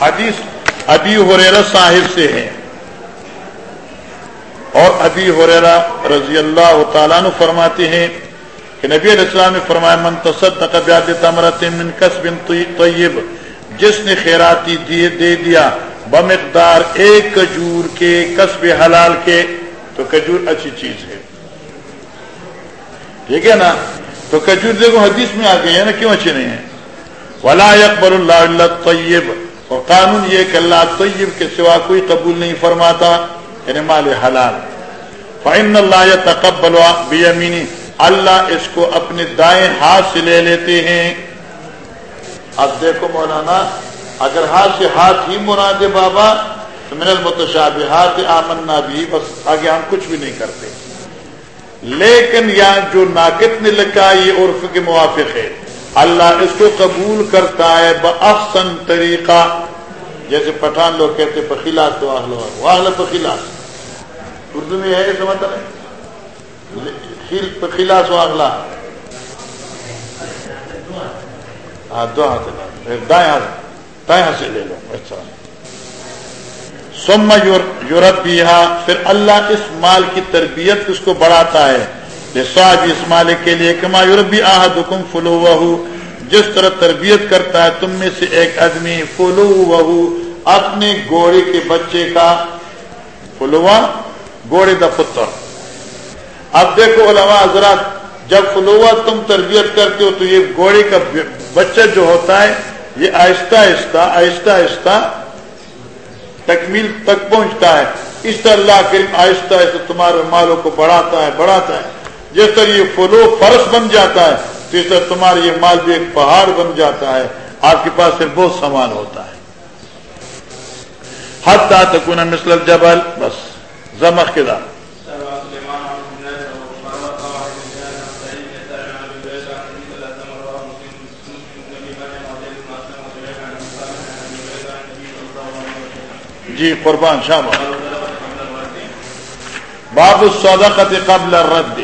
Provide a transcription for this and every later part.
حدیث ابی حریرا صاحب سے ہے۔ اور ابی حریرا رضی اللہ تعالیٰ نے فرماتے ہیں کہ نبی علیہ السلام نے فرمایا، من تصدق بیاد تمرت من کسب طیب، جس نے خیراتی دیے دے دیا، بمقدار ایک کجور کے کسب حلال کے، تو کجور اچھی چیز ہے۔ ٹھیک ہے نا؟ تو کجور دیکھو حدیث میں آ گئی ہے نا، کیوں اچھے نہیں ہیں؟ ولا اکبر اللہ اللہ طیب اور قانون یہ کہ اللہ طیب کے سوا کوئی قبول نہیں فرماتا یعنی مال حلال۔ فائن اللہ تقبل بیمینی اللہ اس کو اپنے دائیں ہاتھ سے لے لیتے ہیں۔ اب دیکھو مولانا، اگر ہاتھ سے ہاتھ ہی مراد بابا، تو من المتشابہات آمنا بھی، بس آگے ہم کچھ بھی نہیں کرتے۔ لیکن یہاں جو ناقد نے لکھا، یہ عرف کے موافق ہے۔ اللہ اس کو قبول کرتا ہے بحسن طریقہ۔ جیسے پٹھان لوگ کہتے پخیلا تو واہل پخیلا۔ اردو میں ہے سمجھتا مطلب ہے؟ پخیلا سو اگلا ہاں دو ہاتھ دائیں ہاتھ دائیں ہاتھ سے لے لو۔ اچھا۔ سم یورپ پھر اللہ اس مال کی تربیت اس کو بڑھاتا ہے۔ اس مال کے لیے کما یورپ بھی آہ فلو جس طرح تربیت کرتا ہے، تم میں سے ایک آدمی فلو اپنے گوڑے کے بچے کا فلوا گوڑے دا پتر اب دیکھو علماء حضرات، جب فلوا تم تربیت کرتے ہو تو یہ گوڑے کا بچہ جو ہوتا ہے، یہ آہستہ آہستہ آہستہ آہستہ تکمیل تک پہنچتا ہے۔ اس طرح اللہ کریم آہستہ آہستہ تمہارے مالوں کو بڑھاتا ہے بڑھاتا ہے۔ جس طرح یہ فلو فرش بن جاتا ہے، تو اس طرح تمہارا یہ مال بھی ایک پہاڑ بن جاتا ہے، آپ کے پاس پھر بہت سامان ہوتا ہے۔ حد تک مثل جبل بس، زمخ کے دار جی قربان، شاہ باب الصدقت قبل الرد۔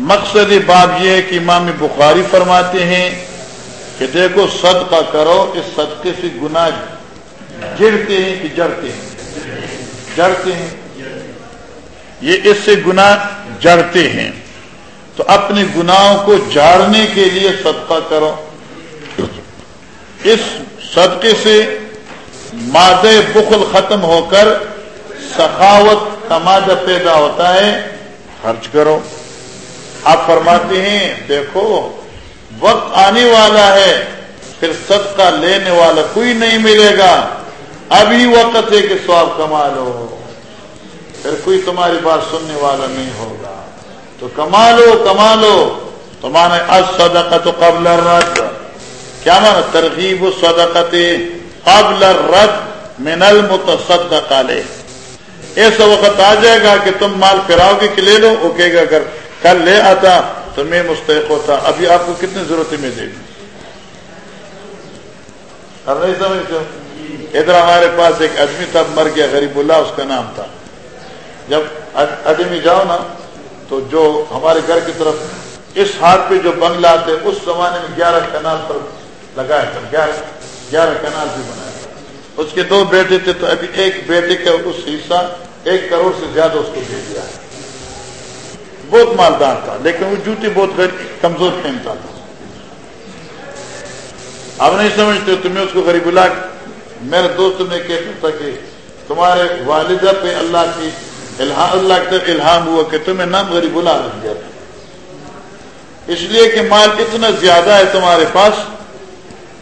مقصد باب یہ ہے کہ امام بخاری فرماتے ہیں کہ دیکھو صدقہ کرو، اس صدقے سے گناہ گرتے ہیں کہ جڑتے ہیں؟ جڑتے ہیں۔ یہ اس سے گناہ جڑتے ہیں۔ تو اپنے گناہوں کو جاڑنے کے لیے صدقہ کرو۔ اس صدقے سے مادہ بخل ختم ہو کر سخاوت کا مادہ پیدا ہوتا ہے۔ خرچ کرو۔ آپ فرماتے ہیں، دیکھو، وقت آنے والا ہے، پھر صدقہ لینے والا کوئی نہیں ملے گا۔ ابھی وقت ہے کہ سواب کما لو۔ پھر کوئی تمہاری بات سننے والا نہیں ہوگا۔ تو کما لو کما لو۔ تمہارے صدقہ تو قبل رد کیا مانا ترغیب صدقت قبل رد من المتصدق علیہ۔ ایسا وقت آ جائے گا کہ تم مال پھراؤ گے کہ لے لو وہ کہے گا اگر کل لے آتا تو میں مستحق ہوتا۔ ابھی آپ کو کتنی ضرورت میں دے دوں نہیں سمجھتے۔ ادھر ہمارے پاس ایک آدمی تھا، مر گیا، غریب اللہ، اس کا نام تھا۔ جب آدمی جاؤ نا، تو جو ہمارے گھر کی طرف اس ہاتھ پہ جو بنگلہ آتے، اس زمانے میں گیارہ کنال پر لگایا تھا گیارہ گیارہ کنال بھی بنایا اس کے دو بیٹے تھے، تو ابھی ایک بیٹے کا اس حصہ ایک کروڑ سے زیادہ اس کو دے دیا۔ ہے بہت مالدار تھا، لیکن وہ جوتی بہت کمزور پہنتا تھا۔ اب نہیں سمجھتے تمہیں اس کو غریب اللہ میرے دوست نے کہتا تھا کہ تمہارے والدہ پہ اللہ کی الہام اللہ تک الہام ہوا کہ تمہیں نام غریب اللہ رکھ گیا تھا۔ اس لیے کہ مال اتنا زیادہ ہے تمہارے پاس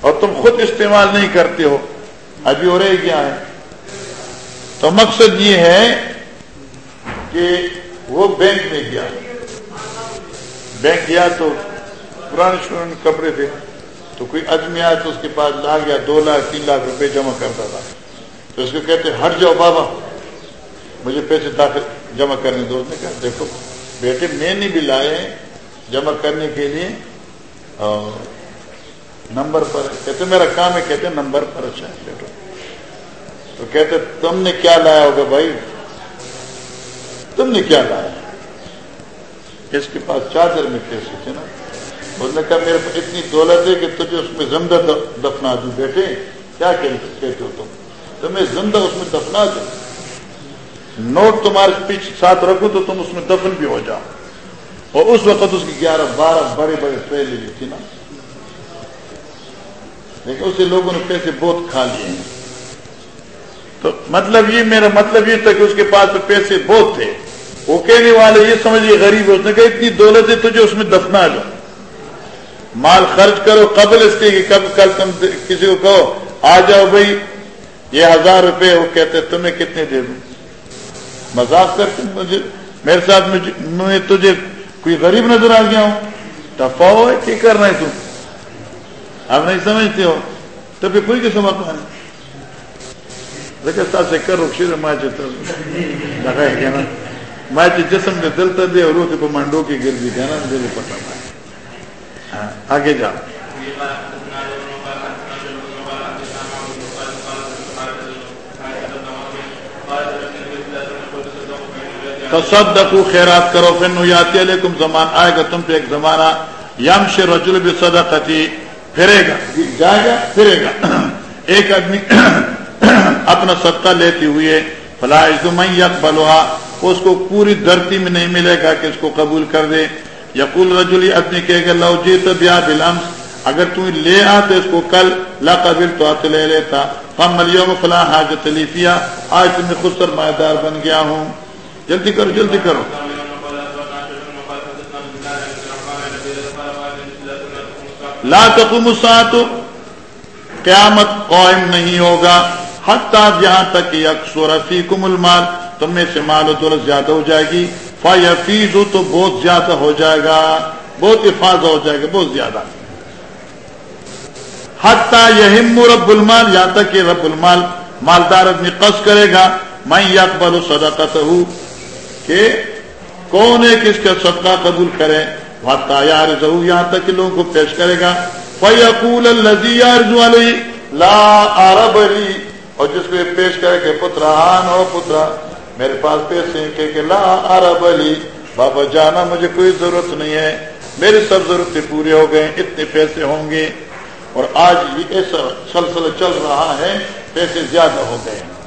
اور تم خود استعمال نہیں کرتے ہو۔ ابھی ہو رہے کیا ہے؟ تو مقصد یہ ہے کہ وہ بینک میں گیا۔ بینک گیا تو پرانے کپڑے تھے تو کوئی آدمی آیا تو اس کے پاس لا گیا دو لاکھ، تین لاکھ روپے جمع کرتا تھا۔ تو اس کو کہتے ہٹ جاؤ بابا۔ مجھے پیسے داخل جمع کرنے دو۔ نے کہا، دیکھو، بیٹے، میں نے بھی لائے ہیں جمع کرنے کے لیے۔ نمبر پر، کہتے میرا کام ہے، کہتے نمبر پر اچھا بیٹھو۔ تو کہتے تم نے کیا لایا ہوگا بھائی؟ تم نے کیا لایا اس کے پاس چادر میں پیسے تھے نا؟ اس نے کہا میرے پاس اتنی دولت ہے کہ تجھے اس میں زمدہ دفنا دوں بیٹے، کیا کہتے ہو تم؟ تمہیں زندہ اس میں دفنا دو نوٹ تمہارے پیچھے ساتھ رکھو تو تم اس میں دفن بھی ہو جاؤ۔ اور اس وقت اس کی گیارہ بارہ بڑے بڑے پہلے لی تھی نا۔ لیکن اسے لوگوں نے پیسے بہت کھا لیے ہیں۔ تو مطلب یہ، میرا مطلب یہ تھا کہ اس کے پاس تو پیسے بہت تھے۔ وہ کہنے والے یہ سمجھیے غریب اس نے کہا اتنی دولت ہے تجھے اس میں دفنا لو۔ مال خرچ کرو قبل اس کے کب کل تم کسی کو کہو، آ جاؤ بھائی، یہ ہزار روپے وہ کہتے تمہیں کتنے دے دوں؟ مذاق کرتے مجھے میرے ساتھ میں تجھے کوئی غریب نظر آ گیا ہوں۔ ٹفاؤ ہے کیا کر رہے تم؟ آپ نہیں سمجھتے ہو؟ تو پھر کوئی کسی موقع نہیں لیکن سے کرو شیر ماں لگائے گیا نا؟ ماں جسم میں دل دے اور روح کو منڈو کی گر بھی نا دل پتا ہاں آگے جاؤ۔ تصدقو خیرات کرو پھر نویاتی علیکم زمان، آئے گا تم پہ ایک زمانہ۔ یم رجل بھی صدقتی پھرے گا۔ جائے گا، پھرے گا۔ ایک آدمی اپنا صدقہ لیتے ہوئے فلا من یقبلها اس کو پوری دھرتی میں نہیں ملے گا کہ اس کو قبول کر دے۔ یقول رجل آدمی کہے گا، لو جیت بیا بلمس اگر تم لے آتے اس کو کل لا قبل تو آتے لے لیتا۔ فم اليوم فلا حاجت لیفیا آج تمہیں خود سرمایہ دار بن گیا ہوں۔ جلدی کرو جلدی کرو۔ لا تقوم الساعة۔ قیامت قائم نہیں ہوگا۔ حتیٰ جہاں تک یکسور فیکم المال، تم میں سے مال و دولت زیادہ ہو جائے گی فیفیز تو بہت زیادہ ہو جائے گا، بہت حفاظ ہو جائے گا، بہت زیادہ۔ حتیٰ یہم رب المال، یہاں تک کہ رب المال مالدار آدمی قص کرے گا میں یقبل صدقت ہوں کہ کون ہے کس کا صدقہ قبول کرے، حتیٰ یار یہاں تک کہ لوگوں کو پیش کرے گا، فیقول الذی یارزو لا عرب اور جس کو یہ پیش کرے کہ پترا ہان ہو پترا میرے پاس پیسے کہ, کہ لا عرب علی بابا جانا مجھے کوئی ضرورت نہیں ہے میری سب ضرورتیں پوری ہو گئے اتنے پیسے ہوں گے اور آج یہ ایسا سلسلہ چل رہا ہے پیسے زیادہ ہو گئے۔ ہیں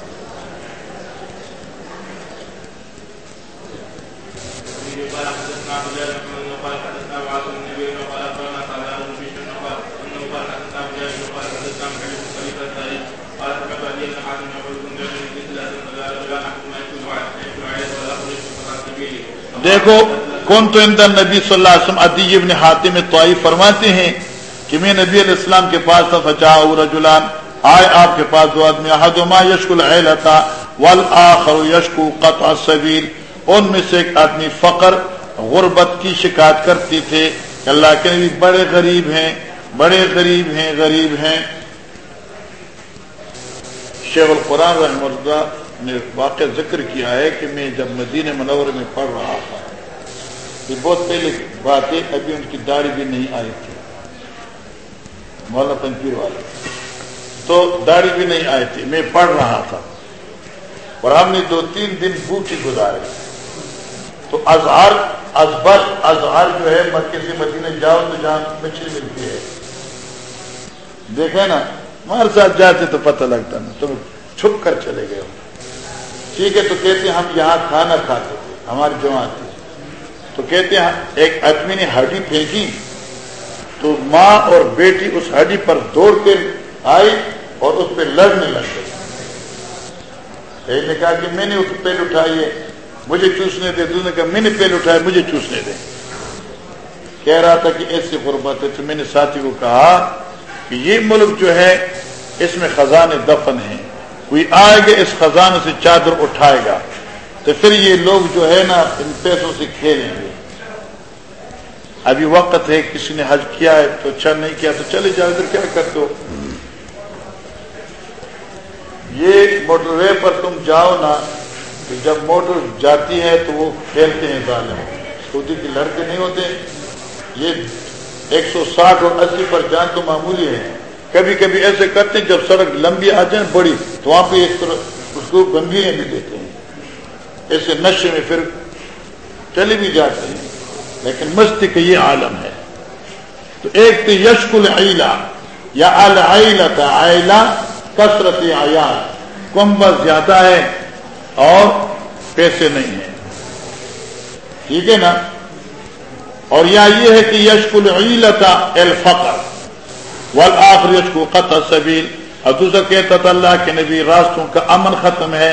دیکھو، کون تو اندر نبی صلی اللہ علیہ وسلم، عدی ابن حاتم طائی فرماتے ہیں کہ میں نبی علیہ السلام کے پاس تھا فجا رجلان، آئے آپ کے پاس دو آدمی احدما یشک العلتا والآخر یشکو قطع السبیل۔ ان میں سے ایک آدمی فقر، غربت کی شکایت کرتی تھے کہ اللہ کے نبی بڑے غریب ہیں، بڑے غریب ہیں غریب ہیں۔ شیخ القرآن رحمہ اللہ نے واقع ذکر کیا ہے کہ میں جب مدینہ منور میں پڑھ رہا تھا یہ بہت پہلے بات ہے ابھی ان کی داڑھی بھی نہیں آئی تھی۔ مولانا پنجیر والے۔ تو داڑھی بھی نہیں آئی تھی، میں پڑھ رہا تھا۔ اور ہم نے دو تین دن بھوکی گزارے تو اظہار ازبر اظہار جو ہے مکے سے مدینے جاؤ تو جہاں مچھلی ملتی ہے۔ دیکھے نا ہمارے ساتھ جاتے تو پتہ لگتا نا، تم چھپ کر چلے گئے ہو۔ ٹھیک ہے تو کہتے ہیں ہم یہاں کھانا کھاتے تھے ہماری جماعت تھی۔ تو کہتے ہیں ایک آدمی نے ہڈی پھینکی، تو ماں اور بیٹی اس ہڈی پر دوڑ کے آئی اور اس پہ لڑنے لگ گئی ایک نے کہا کہ میں نے اس پیل اٹھائی ہے، مجھے چوسنے دے۔ دوسرے نے کہا، میں نے پیل اٹھایا، مجھے چوسنے دے۔ کہہ رہا تھا کہ ایسی غربت ہے۔ تو میں نے ساتھی کو کہا کہ یہ ملک جو ہے، اس میں خزانے دفن ہیں۔ کوئی آئے گا، اس خزانے سے چادر اٹھائے گا۔ تو پھر یہ لوگ جو ہے نا، ان پیسوں سے کھیلیں گے۔ ابھی وقت ہے، کسی نے حج کیا ہے تو اچھا نہیں کیا تو چلے جاؤ، ادھر کیا کر دو۔ یہ موٹر وے پر تم جاؤ نا، تو جب موٹر جاتی ہے تو وہ کھیلتے ہیں ظالم سعودی کے لڑکے نہیں ہوتے۔ یہ ایک سو ساٹھ اور اسی پر جان تو معمولی ہے کبھی کبھی ایسے کرتے ہیں جب سڑک لمبی آ جائے بڑی، تو وہاں پہ ایک طرح اس کو گمبھیر بھی دیتے ہیں۔ ایسے نشے میں پھر چلے بھی جاتے ہیں۔ لیکن مستی کا یہ عالم ہے۔ تو ایک تو یشک العلا یا العلا تھا آئلہ کثرت آیات کمبر زیادہ ہے اور پیسے نہیں ہیں۔ ٹھیک ہے نا؟ اور یا یہ ہے کہ یشکل علتا الفقر۔ والآخر یشکو قطع سبیل اور دوسرا کہتا تھا اللہ کے نبی راستوں کا امن ختم ہے،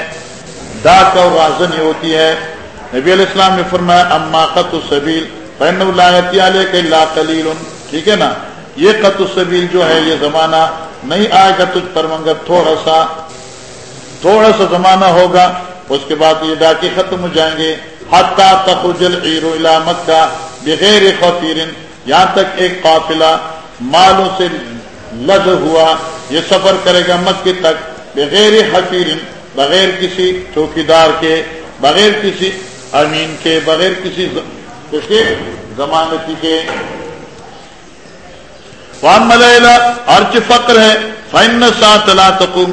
ڈاک اور رازنی ہوتی ہے۔ نبی علیہ السلام نے فرمایا، اما قط السبیل فین اللہ کے لا قلیل ٹھیک ہے نا؟ یہ قط السبیل جو ہے، یہ زمانہ نہیں آئے گا تجھ پر، مگر تھوڑا سا تھوڑا سا زمانہ ہوگا، اس کے بعد یہ ڈاکے ختم ہو جائیں گے۔ حتیٰ تخجل عیر مکہ بغیر خطیر یہاں تک ایک قافلہ مالوں سے لد ہوا، یہ سفر کرے گا مکے تک، بغیر حفیر بغیر کسی چوکیدار کے، بغیر کسی امین کے، بغیر کسی ضمانتی کے۔ وان ملیلا ارچ فقر ہے فن سات لا تقوم۔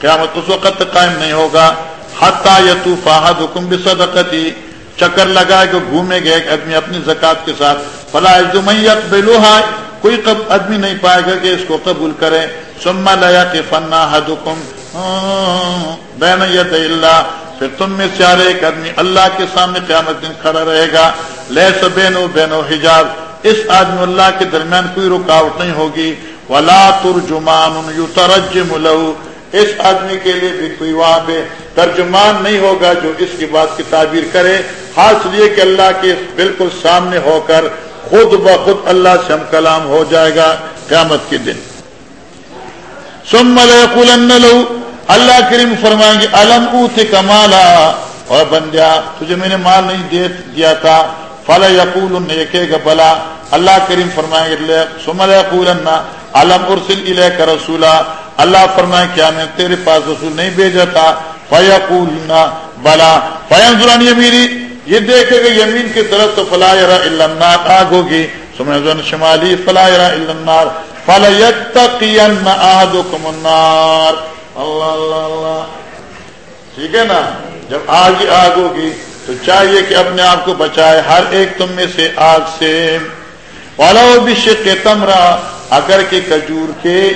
قیامت اس وقت قائم نہیں ہوگا۔ حتا یتو فاحد حکم بصدقتی چکر لگائے کہ گھومے گئے ایک آدمی اپنی زکات کے ساتھ۔ فلا میت بلوہا کوئی آدمی نہیں پائے گا کہ اس کو قبول کرے۔ سما لیا کہ فنا حدکم بین ید اللہ۔ پھر تم میں سے ہر ایک آدمی اللہ کے سامنے قیامت دن کھڑا رہے گا۔ لہ سبین بین و حجاب۔ اس آدمی اللہ کے درمیان کوئی رکاوٹ نہیں ہوگی۔ ولا ترجمان اس آدمی کے لیے بھی کوئی وہاں پہ ترجمان نہیں ہوگا جو اس کی بات کی تعبیر کرے۔ خاص لیے کہ اللہ کے بالکل سامنے ہو کر خود بخود اللہ سے ہم کلام ہو جائے گا قیامت کے دن۔ سم لو، اللہ کریم فرمائیں گے علم اوت کمالا اور بندیا، تجھے میں نے مال نہیں دے دیا تھا۔ فلا یقول گا، بلا، اللہ کریم فرمائیں گے۔ سم یقول علم ارسل کا رسولہ اللہ فرمائے کیا میں تیرے پاس رسول نہیں بھیجا تھا؟ فیقول بلا فیم میری یہ دیکھے گا یمین کی طرف تو فلا النار، آگ ہوگی۔ سمجھ شمالی، فلا النار۔ فلیتقین احدکم النار۔ اللہ اللہ اللہ۔ ٹھیک ہے نا؟ جب آگ ہی آگ ہوگی، تو چاہیے کہ اپنے آپ کو بچائے ہر ایک تم میں سے آگ سے۔ والا بھی شک تمرا، اگر کہ کجور کے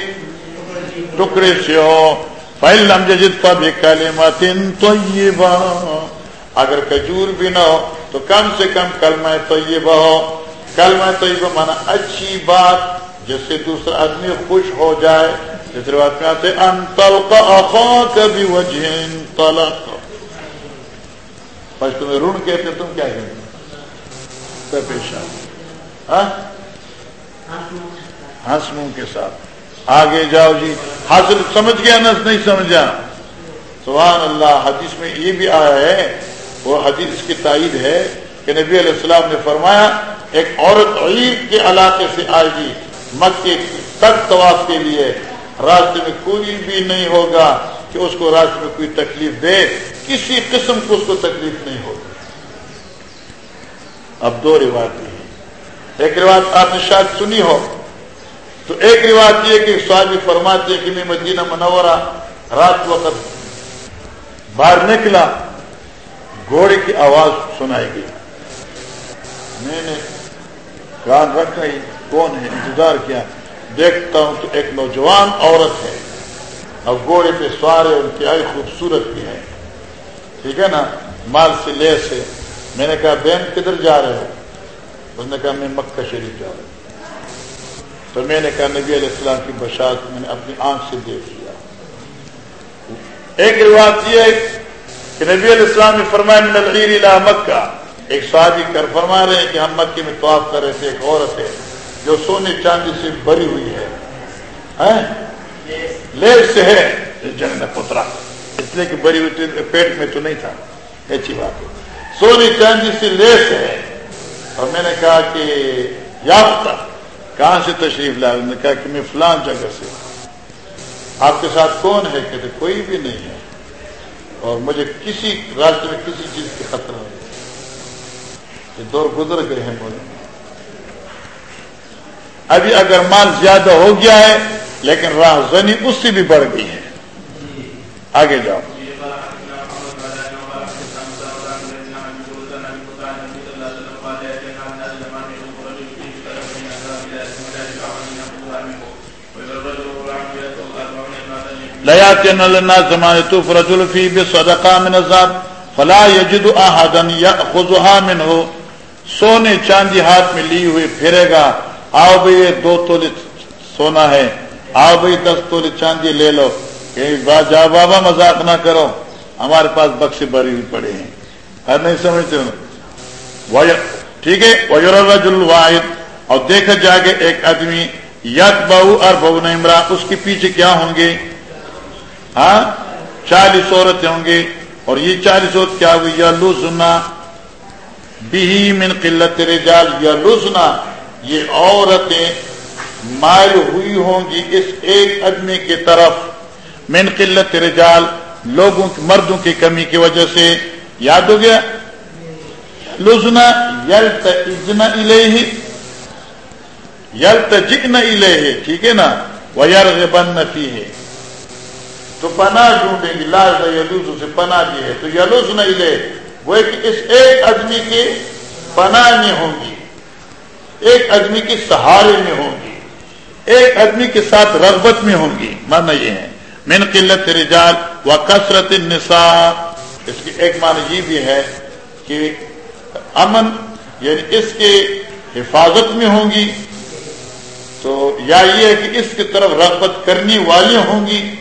ٹکڑے سے ہو۔ پہلم ججد پر بھی کلمتن طیبہ اگر کجور بھی نہ ہو، تو کم سے کم کلمہ طیبہ ہو۔ کلمہ طیبہ مانا اچھی بات، جس سے دوسرا آدمی خوش ہو جائے۔ جس روایت میں آتے انتل کا کبھی وجہ طلق بس تمہیں رون کہتے تم کیا کہتے پیشہ ہنس منہ کے ساتھ۔ آگے جاؤ جی۔ حاصل سمجھ گیا نا نہیں سمجھا۔ سبحان اللہ، حدیث میں یہ بھی آیا ہے وہ حدیث کی تائید ہے کہ نبی علیہ السلام نے فرمایا، ایک عورت عید کے علاقے سے آئے گی مکے تک طواف کے لیے۔ راستے میں کوئی بھی نہیں ہوگا کہ اس کو راستے میں کوئی تکلیف دے۔ کسی قسم کو اس کو تکلیف نہیں ہوگی۔ اب دو روایت ایک روایت آپ نے شاید سنی ہو۔ تو ایک روایت یہ کہ سوامی فرماتے کہ میں مدینہ منورہ رات وقت باہر نکلا۔ گھوڑے کی آواز سنائی گئی۔ میں نے کان رکھا ہی کون ہے؟ انتظار کیا۔ دیکھتا ہوں تو ایک نوجوان عورت ہے۔ اور گھوڑے پہ سوارے ان کی آئی خوبصورت بھی ہے۔ ٹھیک ہے نا؟ مال سے لے سے میں نے کہا، بہن، کدھر جا رہے ہو؟ اس نے کہا، میں مکہ شریف جا رہا ہوں۔ تو میں نے کہا، نبی علیہ السلام کی بشارت میں نے اپنی آنکھ سے دیکھ لیا۔ ایک روایت یہ ہے کہ نبی علیہ السلام نے فرمایا مکہ. ایک صحابی کر فرما رہے ہیں کہ ہم مکے میں طواف کر رہے تھے، ایک عورت ہے جو سونے چاندی سے بری ہوئی ہے۔ ہاں؟ لیس سے ہے۔ جنگ پترا۔ اس لیے کہ بری ہوئی پیٹ میں تو نہیں تھا۔ اچھی بات ہے۔ سونے چاندی سے لیس ہے۔ اور میں نے کہا کہ یافتہ، کہاں سے تشریف لا نے کہا کہ میں فلان جگہ سے۔ آپ کے ساتھ کون ہے؟ کہتے، کوئی بھی نہیں ہے۔ اور مجھے کسی راستے میں کسی چیز کی خطرہ نہیں۔ یہ دور گزر گئے ہیں بولے ابھی اگر مال زیادہ ہو گیا ہے، لیکن راہ زنی اس سے بھی بڑھ گئی ہے۔ آگے جاؤ۔ لیا تین زمان تو فرجل فی بصدقہ من الزاد فلا یجد احدا یاخذها منه. سونے چاندی ہاتھ میں لی ہوئی پھرے گا، آؤ بھائی دو تولے سونا ہے، آؤ بھائی دس تولے چاندی لے لو۔ کہ جا بابا مذاق نہ کرو، ہمارے پاس بخش بری ہوئی پڑے ہیں۔ ہر نہیں سمجھتے ہو؟ ٹھیک ہے وجر الرجل واحد اور دیکھا جا کے ایک آدمی یک بہو اور بہو نمرا اس کے پیچھے کیا ہوں گے؟ ہاں؟ چالیس عورتیں ہوں گے اور یہ چالیس عورت کیا ہوئی؟ یا لوزنا بھی من قلت رجال یا لوزنا یہ عورتیں مائل ہوئی ہوں گی اس ایک آدمی کی طرف۔ من قلت رجال لوگوں مردوں کی کمی کی وجہ سے۔ یاد ہو گیا؟ لزنا یلت ازنا الہ یلت جگنا الہ ٹھیک ہے نا؟ ویرغبن فی ہے تو پناہ ڈھونڈیں گی لاز یلوز سے پناہ دی ہے۔ تو یلوز نہ الہ وہ اس ایک آدمی کے پناہ میں ہوں گی۔ ایک آدمی کے سہارے میں ہوں گی۔ ایک آدمی کے ساتھ رغبت میں ہوں گی۔ مانا یہ ہے، من قلت رجال و کثرت النساء۔ اس کی ایک معنی یہ بھی ہے کہ امن یعنی اس کے حفاظت میں ہوں گی۔ تو یا یہ ہے کہ اس کی طرف رغبت کرنے والی ہوں گی۔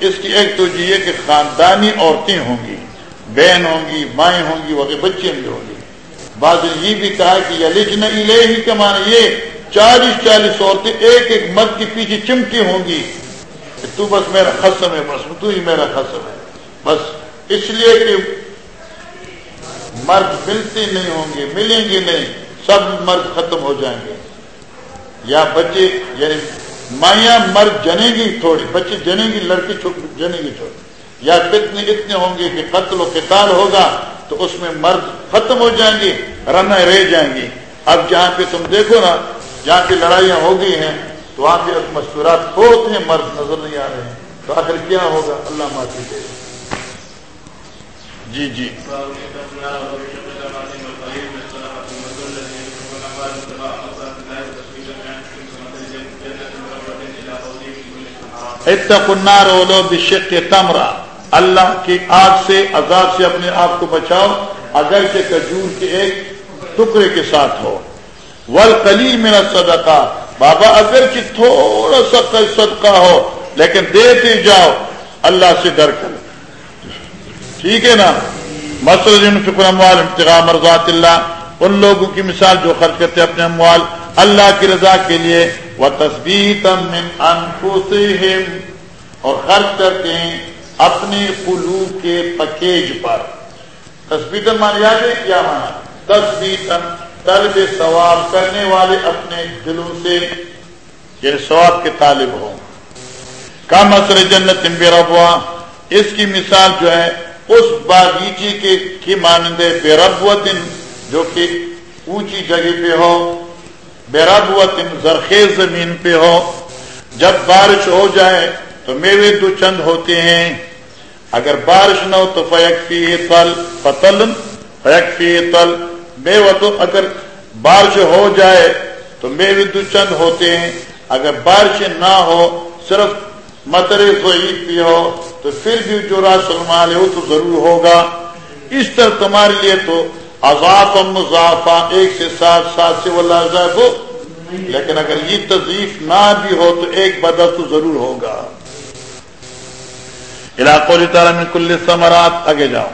اس کی ایک تو یہ کہ خاندانی عورتیں ہوں گی، بہن ہوں گی، مائیں ہوں گی، وغیرہ بچے بھی ہوں گی۔ بعض یہ بھی کہا کہ یہ لکھنا ہی کا معنی یہ، چالیس چالیس عورتیں ایک ایک مرد کے پیچھے چمٹی ہوں گی۔ تو بس میرا خسم ہے، بس تو ہی میرا خسم ہے۔ بس اس لیے کہ مرد ملتے نہیں ہوں گے، ملیں گے نہیں، سب مرد ختم ہو جائیں گے۔ یا بچے یعنی مائیاں مرد جنے گی تھوڑی، بچے جنے گی، لڑکی جنے گی چھوڑی یا کتنے اتنے ہوں گے کہ قتل و قتال ہوگا تو اس میں مرد ختم ہو جائیں گے رن رہ جائیں گے۔ اب جہاں پہ تم دیکھو نا، جہاں پہ لڑائیاں ہو گئی ہیں، تو وہاں پہ مستورات بہت ہیں، مرد نظر نہیں آ رہے۔ ہیں تو آخر کیا ہوگا؟ اللہ معافی دے۔ جی جی۔ اتنا رولو بشق تمرا۔ اللہ کی آگ سے، عذاب سے اپنے آپ کو بچاؤ، اگر سے کجور کے ایک ٹکڑے کے ساتھ ہو۔ ول کلیل میرا صدقہ بابا، اگر کہ تھوڑا سا صدقہ ہو، لیکن دیتے جاؤ، اللہ سے ڈر کر۔ ٹھیک ہے نا؟ مسلم فکر اموال امتغام مرضات اللہ، ان لوگوں کی مثال جو خرچ کرتے اپنے اموال، اللہ کی رضا کے لیے وہ تصویر اور خرچ کرتے ہیں اپنے قلوب کے پکیج پر۔ تصویر مان یاد ہے کیا مانا تصویر طلب ثواب کرنے والے اپنے دلوں سے یہ ثواب کے طالب ہوں۔ کا مسر جنت بے ربوا اس کی مثال جو ہے، اس باغیچے کے کی مانندے بے ربوتن، جو کہ اونچی جگہ پہ ہو زرخیز زمین پہ ہو۔ جب بارش ہو جائے تو میوے دو چند ہوتے ہیں۔ اگر بارش نہ ہو تو فیکفی تل فتل فیکفی تل۔ میوہ تو اگر بارش ہو جائے تو میوے دو چند ہوتے ہیں۔ اگر بارش نہ ہو، صرف مترے ضعیف بھی ہو، تو پھر بھی جو راس المال تو ضرور ہوگا۔ اس طرح تمہارے لیے تو عذاب مضافہ ایک سے سات سات سے وہ لازاب ہو، لیکن اگر یہ تضیف نہ بھی ہو تو ایک بدا تو ضرور ہوگا۔ علاقوں تعالیٰ میں کل ثمرات، آگے جاؤ۔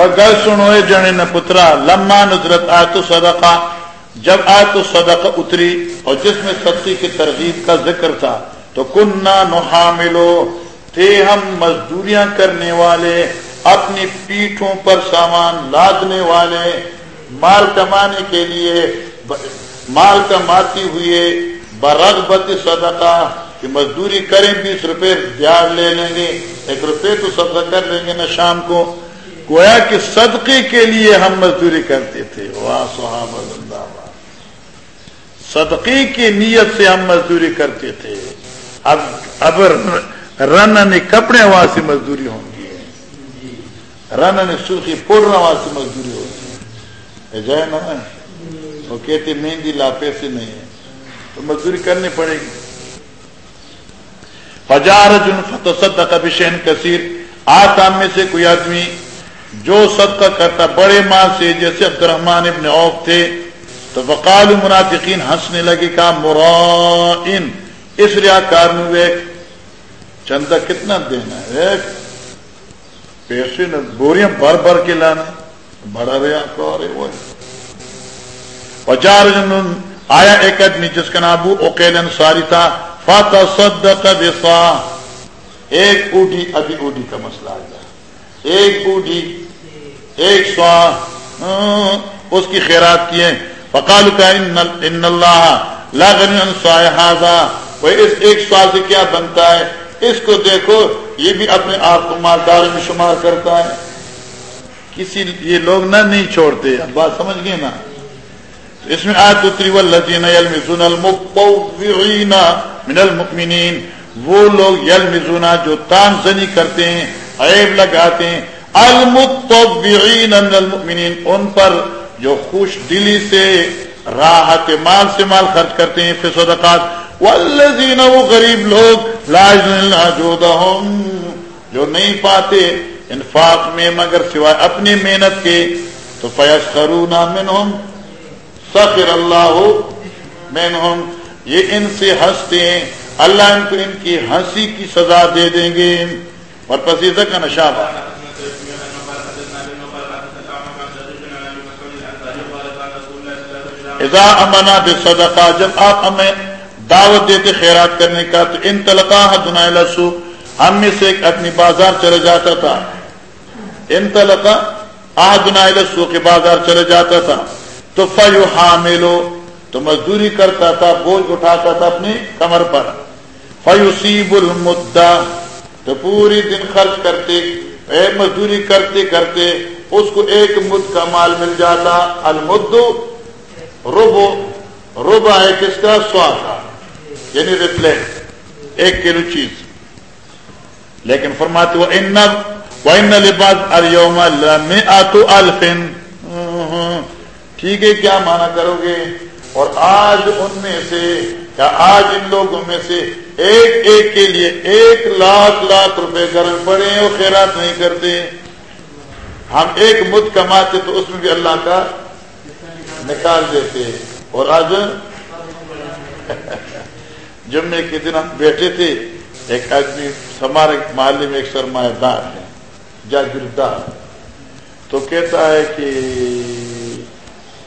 اور گل سنو جنے نہ پترا، لما نظرت آت صدقہ، جب آت صدقہ اتری اور جس میں سختی کی ترغیب کا ذکر تھا، تو کننا نحاملو، تھے ہم مزدوریاں کرنے والے، اپنی پیٹھوں پر سامان لادنے والے، مال کمانے کے لیے، مال کماتی ہوئے برغبت صدقہ، کہ مزدوری کریں بیس روپے دیار لے لیں گے، ایک روپے تو صدقہ کر لیں گے نا شام کو۔ گویا کہ صدقے کے لیے ہم مزدوری کرتے تھے۔ واہ صحابہ زندہ صدقے کی نیت سے ہم مزدوری کرتے تھے۔ اب اب رن نے کپڑے واسطے مزدوری ہوں گی۔ رن نے سرخی پورنا واسطے مزدوری ہوتی ہے جائے نا۔ وہ کہتے مہندی لا پیسے نہیں ہے تو مزدوری کرنی پڑے گی۔ فجار جن فتح صدقہ بشین کثیر۔ آتا میں سے کوئی آدمی جو صدقہ کرتا بڑے ماں سے، جیسے عبد الرحمان ابن عوف تھے، تو وقال منافقین ہنسنے لگے کا مرائن. اس ریا کار میں چندہ کتنا دینا ہے؟ ایک پیسے بوریاں بھر بھر کے لانا بڑا ریا کار وہ۔ پچار آیا ایک آدمی، جس کا نام ابو اوکیل انصاری تھا فاتح صدق بسا ایک اوڈی ابھی اوڈی کا مسئلہ آ گیا ایک اوڈی ایک سوا ہاں، اس کی خیرات کیے۔ فقال کا ان اللہ لا غنی وہ اس ایک سوال سے کیا بنتا ہے؟ اس کو دیکھو، یہ بھی اپنے آپ کو مالدار میں شمار کرتا ہے۔ کسی یہ لوگ نہ نہیں چھوڑتے، اب بات سمجھ گئے نا؟ اس میں آج اتری، والذین یلمزون المقوعین من المؤمنین۔ وہ لوگ یلمزون جو تان زنی کرتے ہیں عیب لگاتے ہیں۔ المتوبعین من المؤمنین، ان پر جو خوش دلی سے راحت مال سے مال خرچ کرتے ہیں پھر صدقات۔ والذین وہ غریب لوگ، لا جودہم جو نہیں پاتے انفاق میں، مگر سوائے اپنی محنت کے، تو فیسخرون منہم۔ سخر اللہ منہم۔ یہ ان سے ہنستے ہیں۔ اللہ ان کو ان کی ہنسی کی سزا دے دیں گے۔ اور پسیزہ کا اذا امنا بے صدقہ جب آپ ہمیں دعوت دیتے خیرات کرنے کا، تو ان تلقا دنا لسو، ہم میں سے ایک اپنی بازار چلے جاتا تھا۔ ان تلقا آ لسو کے بازار چلے جاتا تھا۔ تو فیو حاملو تو مزدوری کرتا تھا، بوجھ اٹھاتا تھا اپنی کمر پر۔ فیوسیب المدا تو پوری دن خرچ کرتے، اے مزدوری کرتے کرتے اس کو ایک مد کا مال مل جاتا المدو روبو روبا ہے کس کا؟ سوا کا یعنی ریپلینٹ ایک کلو چیز. لیکن فرماتے وہ ان وہ ان لباس اریوم میں آتو الفن ہاں، ٹھیک ہے، کیا مانا کرو گے؟ اور آج ان میں سے، یا آج ان لوگوں میں سے ایک ایک کے لیے ایک لاکھ لاکھ روپے گرم پڑے ہیں وہ خیرات نہیں کرتے ہم ایک مد کماتے تو اس میں بھی اللہ کا نکال دیتے اور آج جمعے کے دن ہم بیٹھے تھے، ایک آدمی ہمارے محلے میں ایک سرمایہ دار ہے جاگیردار تو کہتا ہے کہ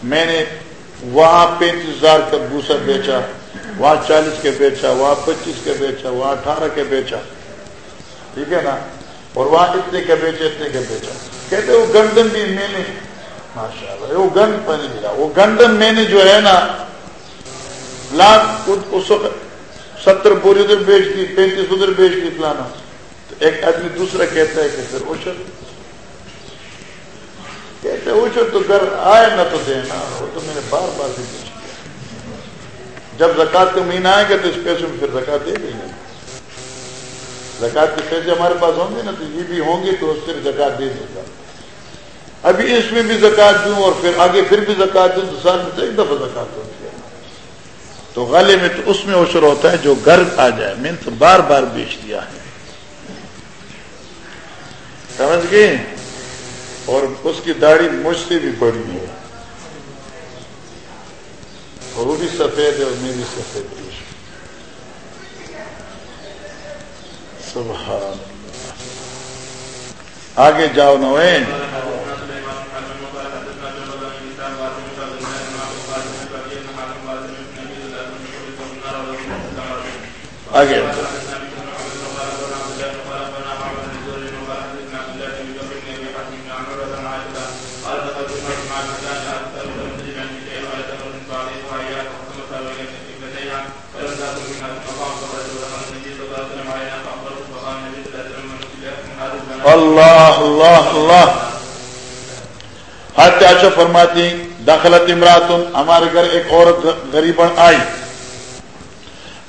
میں نے وہاں پینتیس ہزار کا بوسا بیچا۔ وہاں چالیس کے بیچا، وہاں پچیس کے بیچا، وہاں اٹھارہ کے بیچا۔ ٹھیک ہے نا؟ اور وہاں اتنے کے بیچے، اتنے کے بیچا۔ کہتے وہ گردن بھی میں نے ماشاء اللہ وہ گند پہ نہیں ملا۔ وہ گندن میں نے جو ہے نا، لاکھ اس وقت ستر بوری ادھر بیچ دی، پینتیس ادھر بیچ دی فلانا۔ تو ایک آدمی دوسرا کہتا ہے کہ پھر اوچر کہتے اوچر تو گھر آئے نہ تو دینا، وہ تو میں نے بار بار بھی جب زکات کا مہینہ آئے گا تو اس پیسے میں پھر زکات دے دیں گے۔ زکات کے پیسے ہمارے پاس ہوں گے نا تو یہ بھی ہوں گے تو اس سے زکات دے دے گا۔ ابھی اس میں بھی زکات دوں اور پھر آگے پھر بھی زکات دوں تو سال میں ایک دفعہ زکات ہوتی ہے تو غالے میں تو اس میں اوشر ہوتا ہے جو گرد آ جائے۔ میں نے تو بار بار بیچ دیا ہے۔ سمجھ گئے؟ اور اس کی داڑھی مجھ سے بھی بڑی ہے۔ اور وہ بھی سفید ہے اور میں بھی سفید سبحان آگے جاؤ نویں آگے اللہ اللہ اللہ۔ ہر فرماتی، دخلت امراتن، ہمارے گھر ایک عورت غریبن آئی۔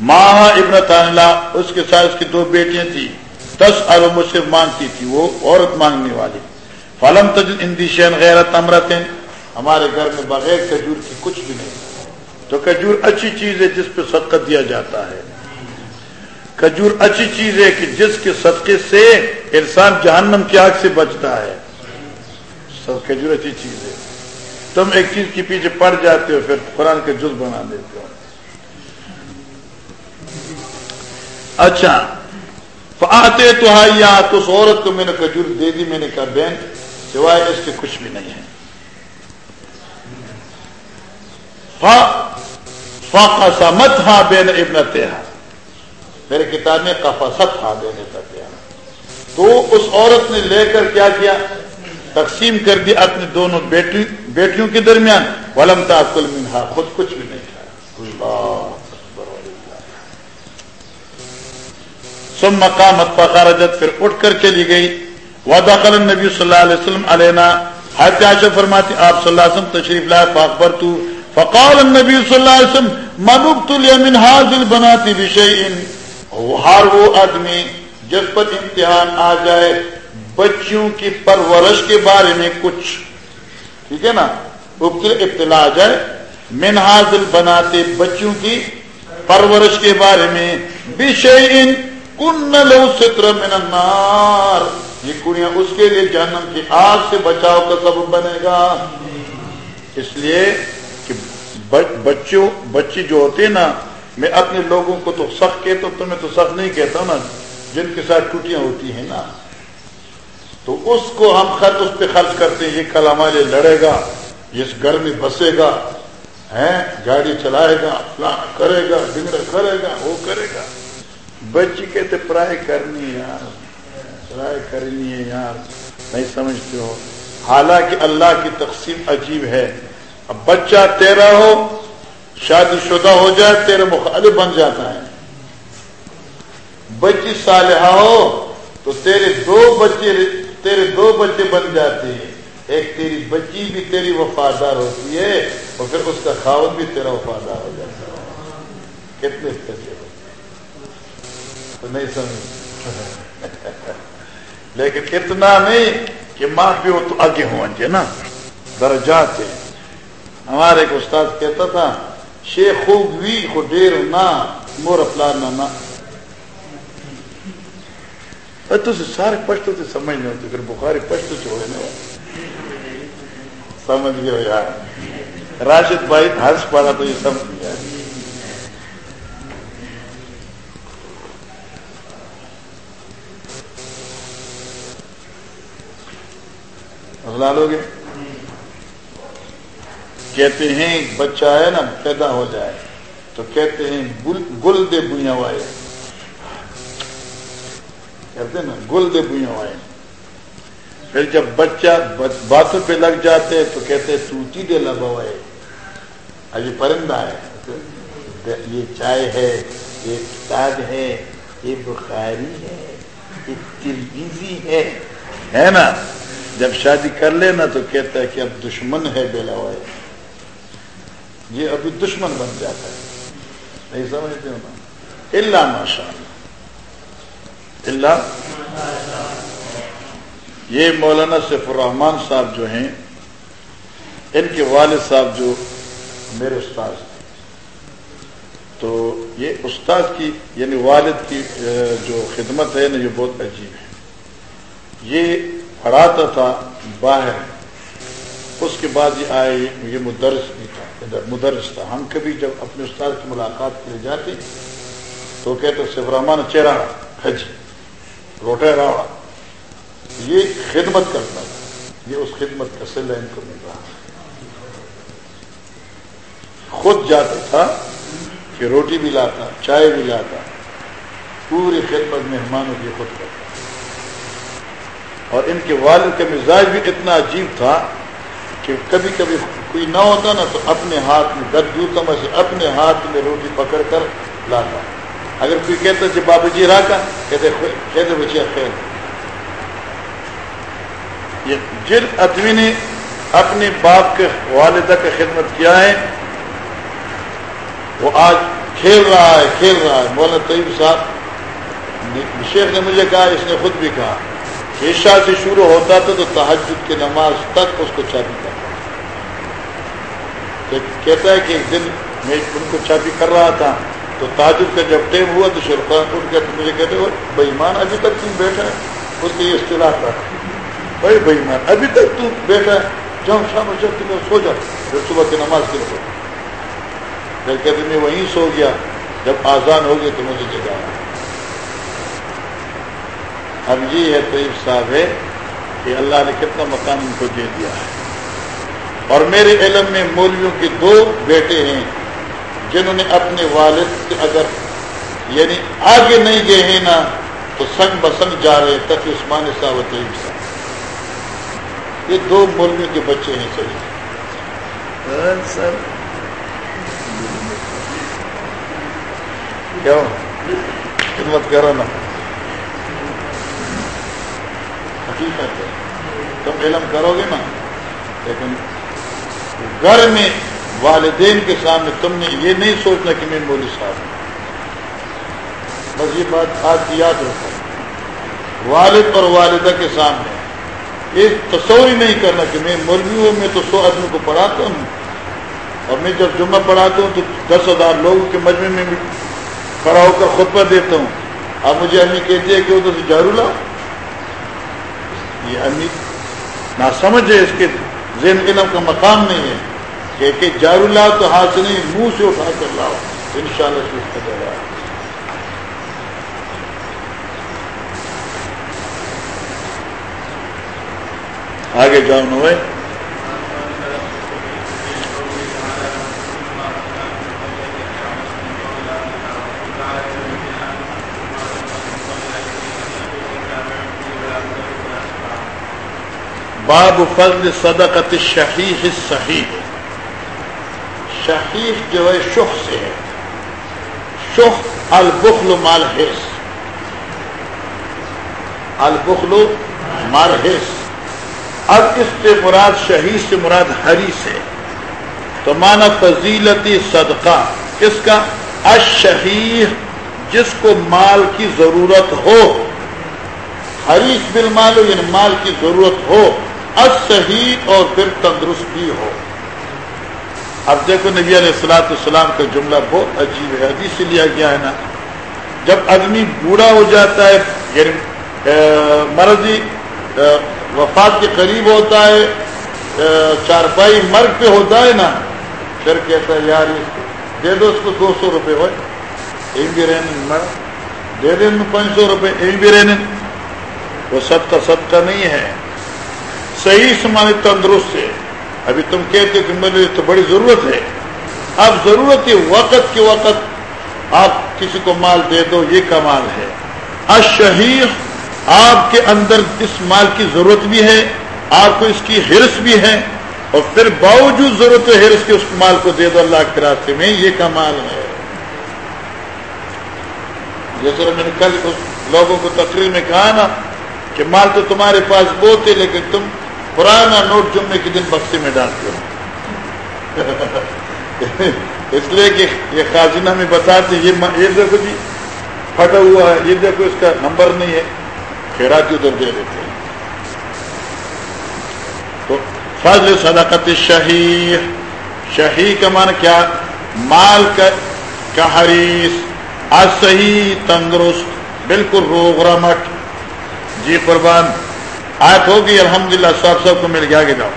ماں ابن تعالیٰ اس کے ساتھ اس کی دو بیٹیاں تھیں۔ دس ارب مجھ سے مانگتی تھی، وہ عورت مانگنے والی۔ فلم تجد اندیشین غیر تمرت ہمارے گھر میں بغیر کھجور کی کچھ بھی نہیں۔ تو کھجور اچھی چیز ہے جس پہ صدقہ دیا جاتا ہے۔ کھجور اچھی چیز ہے کہ جس کے صدقے سے انسان جہنم کی آگ سے بچتا ہے۔ سب کھجور اچھی چیز ہے۔ تم ایک چیز کے پیچھے پڑ جاتے ہو، پھر قرآن کے جز بنا دیتے ہو۔ اچھا۔ آتے تو تو اس عورت کو میں نے کھجور دے دی، میں نے کہا، بہن، سوائے اس کے کچھ بھی نہیں ہے۔ فقسمت ہاں بین ابن تہا میرے کتاب میں کفاست ہاں بین ابن تو اس عورت نے لے کر کیا کیا؟ تقسیم کر دیا اپنے دونوں بیٹی، بیٹیوں کے درمیان۔ ولم تاکل منہا خود کچھ بھی نہیں کھایا۔ سم مقامت فخارجت پھر اٹھ کر چلی گئی۔ وعدہ قل نبی صلی اللہ علیہ وسلم علینا حضرت عائشہ فرماتی آپ صلی اللہ علیہ وسلم تشریف لائے فاخبر تو فقال النبی صلی اللہ علیہ وسلم منبت من حاضر بناتی بشیئن ہر وہ آدمی جس پر امتحان آ جائے بچیوں کی پرورش کے بارے میں کچھ، ٹھیک ہے نا؟ ابتلا آ جائے من بناتے بچوں کی پرورش کے بارے میں۔ بشیئن کن لو ستر من النار۔ یہ کنیاں اس کے لیے جہنم کی آگ سے بچاؤ کا سبب بنے گا۔ اس لیے کہ بچوں بچی جو ہوتے نا میں اپنے لوگوں کو تو سخت کہتا ہوں، تمہیں تو سخت نہیں کہتا ہوں نا، جن کے ساتھ ٹوٹیاں ہوتی ہیں نا۔ تو اس کو ہم خرچ اس پہ خرچ کرتے ہیں، یہ کل ہمارے لڑے گا اس گھر میں بسے گا ہے گاڑی چلائے گا کرے گا ڈنگر کرے گا، وہ کرے گا۔ بچی کہتے پرائے کرنی یار پرائے کرنی ہے یار۔ نہیں سمجھتے ہو۔ حالانکہ اللہ کی تقسیم عجیب ہے۔ اب بچہ تیرا ہو شادی شدہ ہو جائے، تیرے مخالف بن جاتا ہے۔ بچی صالحہ ہو تو تیرے دو بچے، تیرے دو بچے بن جاتے ہیں۔ ایک تیری بچی بھی تیری وفادار ہوتی ہے، اور پھر اس کا خاون بھی تیرا وفادار ہو جاتا ہے۔ کتنے پیسے تو نہیں سمجھ لیکن اتنا نہیں کہ ماں پیو تو آگے ہوں۔ اچھا نا؟ درجات ہمارے ایک استاد کہتا تھا شیخ خوب وی کو ڈیر نہ مور اپنا نہ تو سارے پشتو سے سمجھ نہیں ہوتے پھر بخاری پشتو سے ہوئے نا سمجھ گئے یار راشد بھائی ہنس پڑا تو یہ سمجھ گیا لو گے؟ کہتے ہیں بچہ ہے نا، پیدا ہو جائے۔ تو کہتے ہیں، گل دے بویا وائے۔ کہتے ہیں نا، گل دے بویا وائے۔ پھر جب بچہ باتوں پہ لگ جاتے تو کہتے توتی دے لگوائے ابھی پرندہ ہے۔ یہ چائے ہے، یہ کتاب ہے، یہ بخاری ہے، یہ تلویزی ہے۔ نا؟ جب شادی کر لینا تو کہتا ہے کہ اب دشمن ہے بے لوائے یہ ابھی دشمن بن جاتا ہے۔ نہیں سمجھتے ہو نا؟ اللہ ماشاء اللہ۔ یہ مولانا سیف الرحمان صاحب جو ہیں، ان کے والد صاحب جو میرے استاد تھے۔ تو یہ استاد کی یعنی والد کی جو خدمت ہے نا، یہ بہت عجیب ہے۔ یہ پڑھاتا تھا باہر۔ اس کے بعد یہ آئے، یہ مدرس بھی مدرس تھا ہم کبھی جب اپنے استاد کی ملاقات کے لیے جاتے تو کہتے صرف رحمان چہرہ کھج روٹے راڑا یہ خدمت کرتا تھا یہ اس خدمت کا سل ان کو مل رہا خود جاتا تھا کہ روٹی بھی لاتا، چائے بھی لاتا، پوری خدمت مہمانوں کی خود کرتا۔ اور ان کے والد کا مزاج بھی اتنا عجیب تھا کہ کبھی کبھی کوئی نہ ہوتا نا تو اپنے ہاتھ میں گد دور کم سے اپنے ہاتھ میں روٹی پکڑ کر لاتا۔ اگر کوئی کہتا جی بابا جی راکا، کہتے کہتے بچے خیر یہ جن آدمی نے اپنے باپ کے والدہ کا خدمت کیا ہے، وہ آج کھیل رہا ہے، کھیل رہا ہے۔ مولانا طیب صاحب شیخ نے مجھے کہا، اس نے خود بھی کہا، عشاء سے شروع ہوتا تھا تو تحجد کی نماز تک اس کو چابی کرتا۔ کہتا ہے کہ ایک دن میں ان کو چابی کر رہا تھا، تو تاجد کا جب ٹائم ہوا تو شرفان اٹھ گیا تو مجھے کہتے ہو بےمان ابھی تک تم بیٹھا ہے؟ اس کی یہ اصطلاح تھا۔ بھائی بےمان ابھی تک تم بیٹھا ہے؟ جاؤ، شام جب تم سو جاؤ۔ پھر صبح کی نماز کے لیے۔ جب کہتے، میں وہیں سو گیا۔ جب آزان ہو گیا تو مجھے جگہ اب یہ ہے طیب صاحب ہے کہ اللہ نے کتنا مکان ان کو دے دیا ہے۔ اور میرے علم میں مولویوں کے دو بیٹے ہیں جنہوں نے اپنے والد سے اگر یعنی آگے نہیں گئے ہیں نا تو سنگ بسنگ جا رہے تک عثمان صاحب یہ دو مولویوں کے بچے ہیں صحیح سر کیا خدمت کرو نا۔ حقیقت ہے۔ تم علم کرو گے نا لیکن گھر میں والدین کے سامنے تم نے یہ نہیں سوچنا کہ میں مولوی صاحب ہوں۔ بس یہ بات آج کی یاد رکھو۔ والد اور والدہ کے سامنے یہ تصور ہی نہیں کرنا کہ میں مولوی ہوں، میں تو سو آدمی کو پڑھاتا ہوں۔ اور میں جب جمعہ پڑھاتا ہوں تو دس ہزار لوگوں کے مجمے میں بھی کھڑا ہو کر خطبہ دیتا ہوں۔ اب مجھے امی کہتی ہے کہ ادھر سے جھاڑو لاؤ۔ یہ امی نہ سمجھے اس کے ذہن علم کا مقام نہیں ہے کہ کہ جارو لاؤ تو ہاتھ نہیں، منہ سے اٹھا کر لاؤ۔ ان شاء اللہ آگے جاؤ نوے۔ باب فضل صدقت شہیح صحیح شہید جو ہے شخ سے ہے. شخ البخل مال حص البخل مال حص اب اس سے مراد شہید سے مراد حریث ہے تو مانا فضیلتی صدقہ. کس کا اشہید جس کو مال کی ضرورت ہو. حریث بالمال یعنی مال کی ضرورت ہو. اشہید اور پھر تندرست بھی ہو۔ اب دیکھو نبی علیہ السلاۃ السلام کا جملہ بہت عجیب ہے، حدیث سے لیا گیا ہے نا۔ جب آدمی بوڑھا ہو جاتا ہے یعنی مرضی وفات کے قریب ہوتا ہے چارپائی مرگ پہ ہوتا ہے نا، پھر کہتا ہے، یار دے دو، اس کو دو سو روپے ہوئے ایم بھی رہنے مر دے دیں پانچ سو روپے ایم بھی رہنے وہ سب کا سب کا نہیں ہے۔ صحیح سمانے تندرست ہے۔ ابھی تم کہتے کہ میرے تو بڑی ضرورت ہے۔ اب ضرورت ہے وقت کے وقت آپ کسی کو مال دے دو، یہ کمال ہے۔ اشہیر آپ کے اندر اس مال کی ضرورت بھی ہے، آپ کو اس کی ہرس بھی ہے۔ اور پھر باوجود ضرورت ہے ہرس کے اس مال کو دے دو اللہ کے راستے میں، یہ کمال ہے۔ جیسے میں نے کل لوگوں کو تقریر میں کہا نا کہ مال تو تمہارے پاس بہت ہے، لیکن تم پرانا نوٹ جمعے کے دن بکسے میں ڈالتے ہو اس لیے کہ یہ خاجینہ میں بتاتے یہ یہ دیکھو جی پھٹا ہوا ہے، یہ دیکھو اس کا نمبر نہیں ہے، خیرات ادھر دے دیتے ہیں۔ تو فضل صدقت شہی شہی کا مان کیا؟ مال کا حریث آج صحیح، تندرست، بالکل روغ رمٹ۔ جی قربان آیت ہوگی الحمد للہ سب سب کو مل گیا آگے جاؤ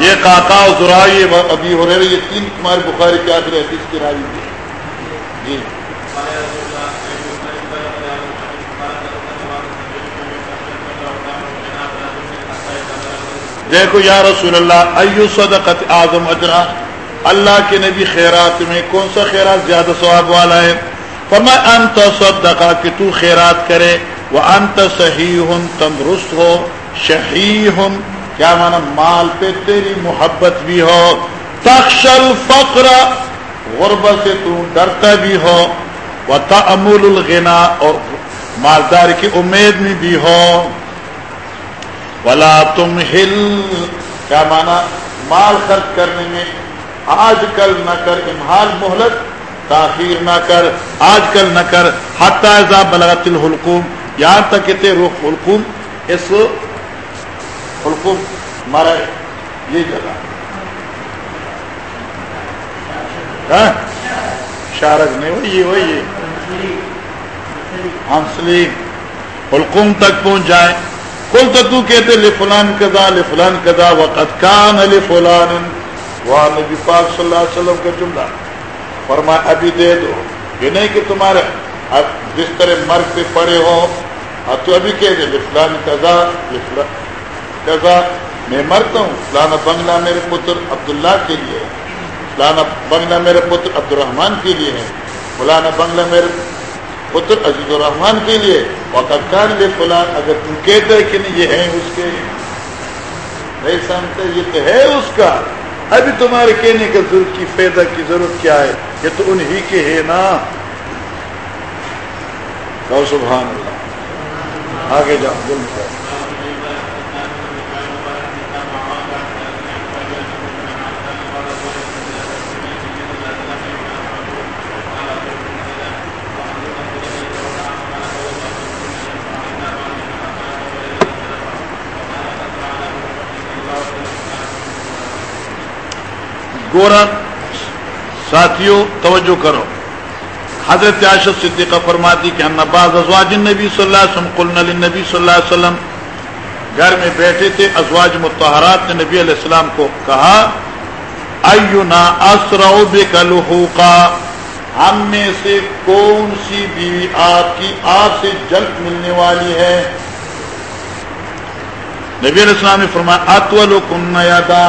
یہ کاتا زرائی ابھی ہو رہے یہ تین تمہارے بخاری کے آخر حدیث کی رائے جی۔ دیکھو یا رسول اللہ، ایو صدقت اعظم اجرا۔ اللہ کے نبی خیرات میں کون سا خیرات زیادہ ثواب والا ہے؟ فرما انت صدقہ، کہ تو خیرات کرے وہ انت صحیح، تندرست ہو شہی کیا مانا مال پہ تیری محبت بھی ہو تخشل فقر غربت سے تو ڈرتا بھی ہو وہ تعمل الغنا اور مالدار کی امید میں بھی ہو۔ ولا تم ہل کیا مانا مال خرچ کرنے میں آج کل نہ کر امہال مہلت، تاخیر نہ کر، آج کل نہ کر، حتیٰ بلغت الحلقوم۔ یہاں تک کہ روح حلقوم، اس حلقوم مارا یہ جگہ۔ ہاں؟ شارک نہیں وہی وہی ہنسلی حلقوم تک پہنچ جائے کل تو تو کہتے لفلان کدا لفلان کدا وقت کان لفلان۔ وہاں نبی پاک صلی اللہ علیہ وسلم کا جملہ فرما ابھی دے دو، یہ نہیں کہ تمہارے بستر مرگ پہ پڑے ہو ہاں تو ابھی کہہ دے لفلان کزا کزا میں مرتا ہوں، فلانا بنگلہ میرے پتر عبداللہ کے لیے فلانا بنگلہ میرے پتر عبد الرحمان کے لیے ہے، فلانا بنگلہ میرے پتر عزیز الرحمان کے لیے وقت کان لے فلان، اگر تم کہتے کہ نہیں، یہ ہے اس کے۔ نہیں سمجھتے، یہ تو ہے اس کا۔ ابھی تمہارے کہنے کا ضرورت کی فائدہ کی ضرورت کیا ہے؟ یہ تو انہی کے ہے نا۔ سبحان اللہ۔ آگے جاؤ بول گورا ساتھیوں توجہ کرو۔ حضرت عاشق صدیقہ فرماتی کہ ہم نباز ازواج نبی صلی اللہ علیہ وسلم، قلنا للنبی صلی اللہ علیہ وسلم، گھر میں بیٹھے تھے، ازواج متحرات نے نبی علیہ السلام کو کہا، اینا اسرع بک لحوقا ہم میں سے کون سی بیوی آپ کی آپ سے جلد ملنے والی ہے؟ نبی علیہ السلام نے فرمایا اتول یادا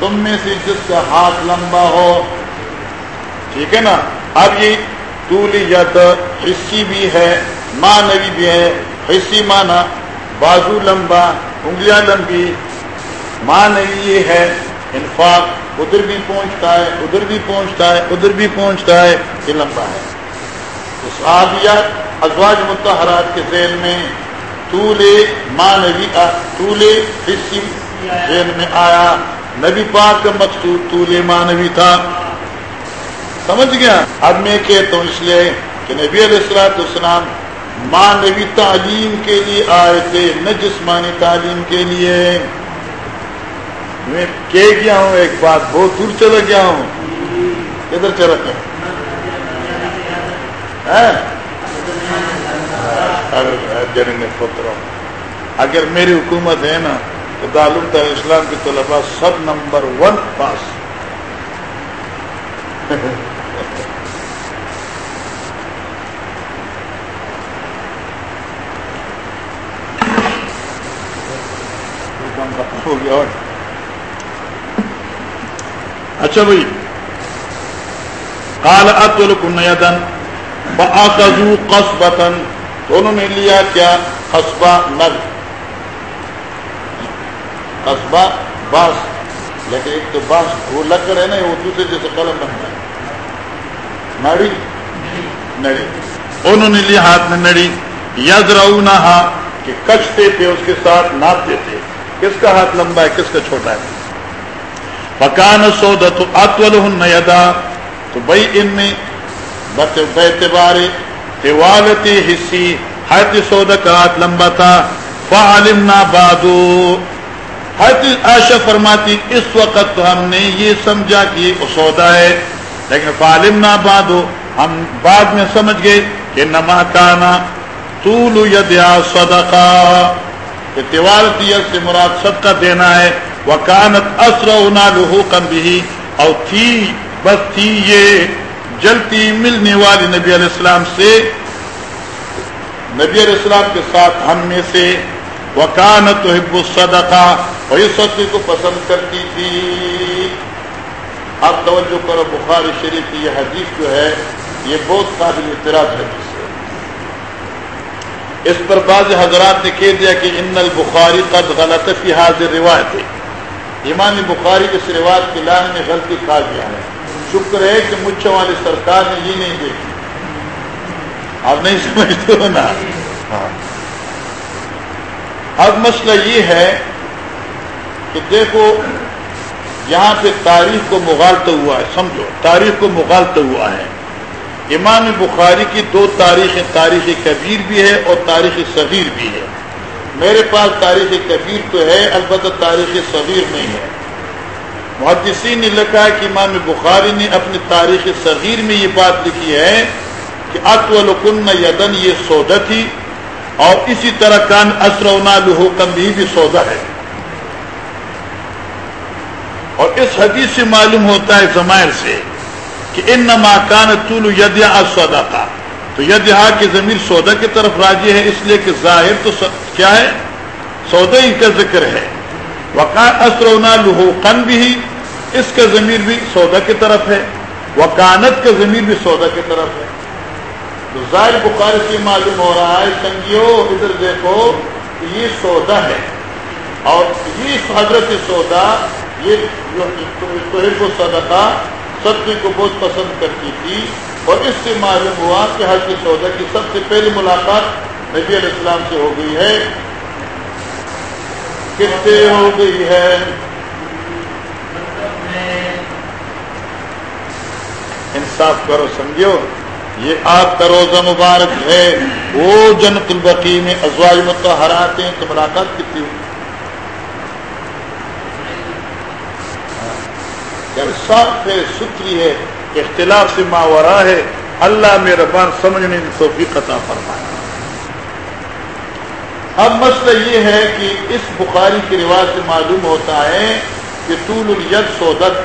تم میں سے جس کا ہاتھ لمبا ہو۔ ٹھیک ہے نا؟ اب یہ طولیت حصی بھی ہے مانوی بھی ہے۔ حصی مانا بازو لمبا، انگلیاں لمبی۔ مانوی یہ ہے، انفاق ادھر بھی پہنچتا ہے، ادھر بھی پہنچتا ہے، ادھر بھی پہنچتا ہے، یہ لمبا ہے۔ صحابیات ازواج متحرات کے ذہن میں طول مانوی طول حصی ذہن میں آیا۔ نبی پاک کا مقصود طول مانوی تھا۔ سمجھ گیا؟ اب میں کہتا ہوں اس لیے کہ نبی علیہ السلاۃ السلام مانوی تعلیم کے لیے آئے تھے، نہ جسمانی تعلیم کے لیے۔ میں کہہ گیا ہوں، ایک بات بہت دور چلا گیا ہوں۔ کدھر چلا گیا؟ ہاں؟ اگر میری حکومت ہے نا تو دارالعلوم اسلام کے طلبا سب نمبر ون پاس۔ ہو گیا اور اچھا بھائی کال اتل کن بآزو قصبتن تو انہوں نے لیا کیا؟ قصبہ نگ قصبہ، باس، لیکن ایک تو باس وہ لگ کر ہے نا، وہ دوسرے جیسے قلم بنتا ہے نڑی؟ نڑی۔ انہوں نے لیا ہاتھ میں نڑی۔ یز رہا کہ کچتے تھے، اس کے ساتھ ناپتے تھے۔ کس کا ہاتھ لمبا ہے، کس کا چھوٹا ہے؟ پکان سودا تو اتول یدا، تو بھائی ان میں بتبارے دیوالتی حصی، ہر سودا کا ہاتھ لمبا تھا۔ فعلم نہ بادو۔ ہر آشا فرماتی، اس وقت تو ہم نے یہ سمجھا کہ یہ سودا ہے، لیکن فعلم نہ بادو ہم بعد میں سمجھ گئے کہ نما کانا طول یدیا صدقہ، کہ تیوارتیت سے مراد صدقہ دینا ہے، وکانت اسرا لہو کم بھی اور تھی، بس تھی یہ جلتی ملنے والی نبی علیہ السلام سے۔ نبی علیہ السلام کے ساتھ ہم میں سے، وکانت حب الصدقہ اور اس کو پسند کرتی تھی۔ اب توجہ کرو بخار شریف کی یہ حدیث جو ہے، یہ بہت قابل اعتراض حدیث ہے۔ اس پر بعض حضرات نے کہہ دیا کہ ان البخاری قد غلط فی حاضر روایت ہے امام بخاری اس روایت کے لانے میں غلطی کھا گیا ہے۔ شکر ہے کہ مچھ والی سرکار نے یہ نہیں دیکھی آپ نہیں سمجھتے ہو نا؟ ہاں۔ اب مسئلہ یہ ہے کہ دیکھو، یہاں پہ تاریخ کو مغالتا ہوا ہے، سمجھو، تاریخ کو مغالتا ہوا ہے۔ امام بخاری کی دو تاریخیں، تاریخ کبیر بھی ہے اور تاریخ صغیر بھی ہے۔ میرے پاس تاریخ کبیر تو ہے، البتہ تاریخ صغیر نہیں ہے۔ محدثین نے لکھا ہے کہ امام بخاری نے اپنی تاریخ صغیر میں یہ بات لکھی ہے کہ اطول یدن، یہ سودا تھی اور اسی طرح کان اسرونا لحکم بھی بھی سودا ہے۔ اور اس حدیث سے معلوم ہوتا ہے زمائر سے کہ ان نما کان طول یدیا سودا تھا تو یدہا کی زمین سودا کی طرف راجی ہے، اس لیے کہ ظاہر تو کیا ہے؟ سودا ہی کا ذکر ہے۔ وقان اسرونا لحوقن بھی، اس کا ضمیر بھی سودا کی طرف ہے۔ وکانت کا ضمیر بھی سودا کی طرف ہے۔ تو ظاہر بخار سے معلوم ہو رہا ہے، سنگیو، ادھر دیکھو یہ سودا ہے۔ اور یہ حضرت سودا یہ کو صدقہ سبزی کو بہت پسند کرتی تھی۔ اور اس سے معلوم ہوا کہ حضرت سودا کی سب سے پہلی ملاقات نبی علیہ السلام سے ہو گئی ہے۔ کس سے ہو گئی ہے؟ انصاف کرو، سمجھو؟ یہ آپ کا روزہ مبارک ہے۔ وہ جنت البقی میں ازواج متحرات ہیں۔ تو ملاقات کتنی ہوئی صاف ہے ستری ہے، اختلاف سے ماورا ہے۔ اللہ میرا سمجھنے کی توفیق عطا فرمایا اب مسئلہ یہ ہے کہ اس بخاری کے رواج سے معلوم ہوتا ہے کہ طول الید سودت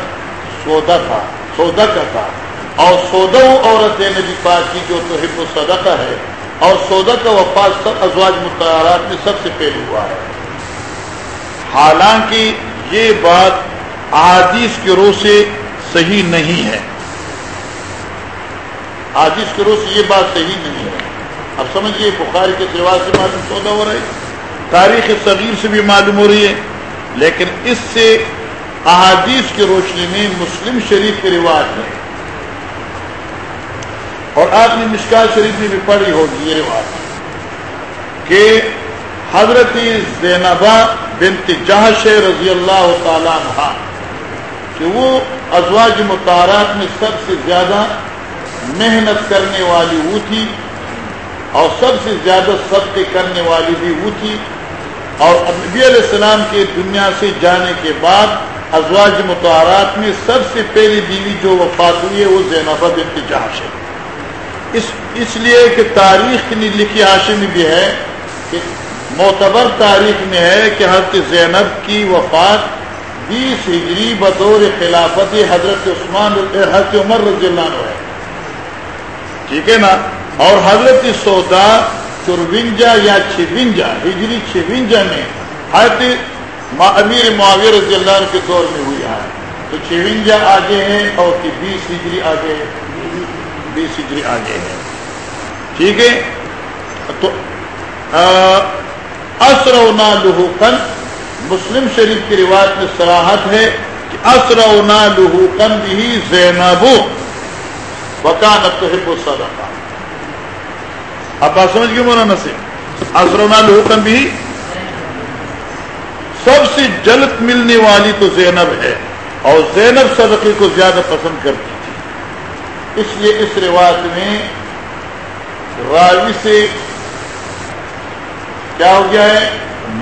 سودا تھا سودا کا تھا۔ اور سودا عورت ہے نبی پاک کی جو تو حب صدقہ ہے۔ اور سودا کا وفات سب ازواج متعارات میں سب سے پہلے ہوا ہے۔ حالانکہ یہ بات آدیش کے روح سے صحیح نہیں ہے۔ آدیش کے روح سے یہ بات صحیح نہیں ہے۔ اب سمجھیے بخاری کے رواج سے معلوم سودا ہو رہا ہے۔ تاریخ صغیر سے بھی معلوم ہو رہی ہے، لیکن اس سے احادیث کی روشنی میں مسلم شریف کے رواج ہے۔ اور آپ نے مشکل شریف میں بھی پڑھی ہوگی یہ رواج کہ حضرت زینبا بنت جہش رضی اللہ تعالیٰ عنہ کہ وہ ازواج متارات میں سب سے زیادہ محنت کرنے والی وہ تھی اور سب سے زیادہ سب کرنے والی بھی وہ تھی اور نبی علیہ السلام کے دنیا سے جانے کے بعد ازواج متحرات میں سب سے پہلی بیوی جو وفات ہوئی ہے وہ زینب بنت جہاش ہے۔ اس اس لیے کہ تاریخ کی لکھی حاشی میں بھی ہے کہ معتبر تاریخ میں ہے کہ حضرت زینب کی وفات بیس ہجری بطور خلافت حضرت عثمان حضرت عمر رضی اللہ عنہ ہے۔ ٹھیک ہے نا؟ اور حضرت سودا چرونجا یا چھونجا ہجری چھونجا میں حضرت امیر معاویر رضی اللہ عنہ کے دور میں ہوئی ہے۔ تو چھونجا آگے ہے اور بیس ہجری آگے ہے بیس ہجری آگے ہے ٹھیک ہے؟ تو اصر لہو کن مسلم شریف کی روایت میں سراہت ہے کہ اصر لہو کن بھی زینب. وکانت حب صدقہ اب بات سمجھ گئے مولانا سے؟ اصر لہو کن بھی سب سے جلد ملنے والی تو زینب ہے اور زینب صدقے کو زیادہ پسند کرتی تھی. اس لیے اس روایت میں راوی سے کیا ہو گیا ہے؟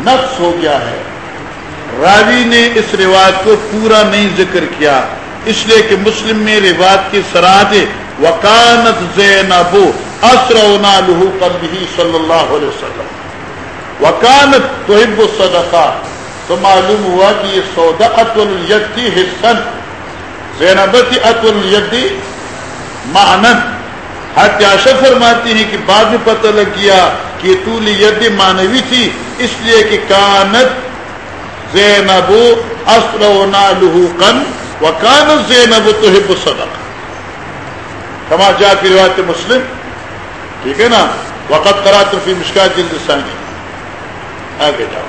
نقص ہو گیا ہے. راوی نے اس روایت کو پورا نہیں ذکر کیا، اس لیے کہ مسلم میں روایت کی سراہد وکانت زینب اسرونا لہو قبی صلی اللہ علیہ وسلم۔ وکانت توحب الصدقہ تو معلوم ہوا کہ یہ سودا اتول یدی حصن زینبتی اتول یدی معنت ہتیاشا فرماتی ہیں کہ بعد میں پتہ لگ گیا کہ طول ید مانوی تھی، اس لیے کہ کانت زینب اسرونا لہو قن و کانت زینب تحب صدق. کما جا کی روایت مسلم، ٹھیک ہے نا؟ وقت کرا تو پھر مشکل جلد ثانی آگے جاؤ.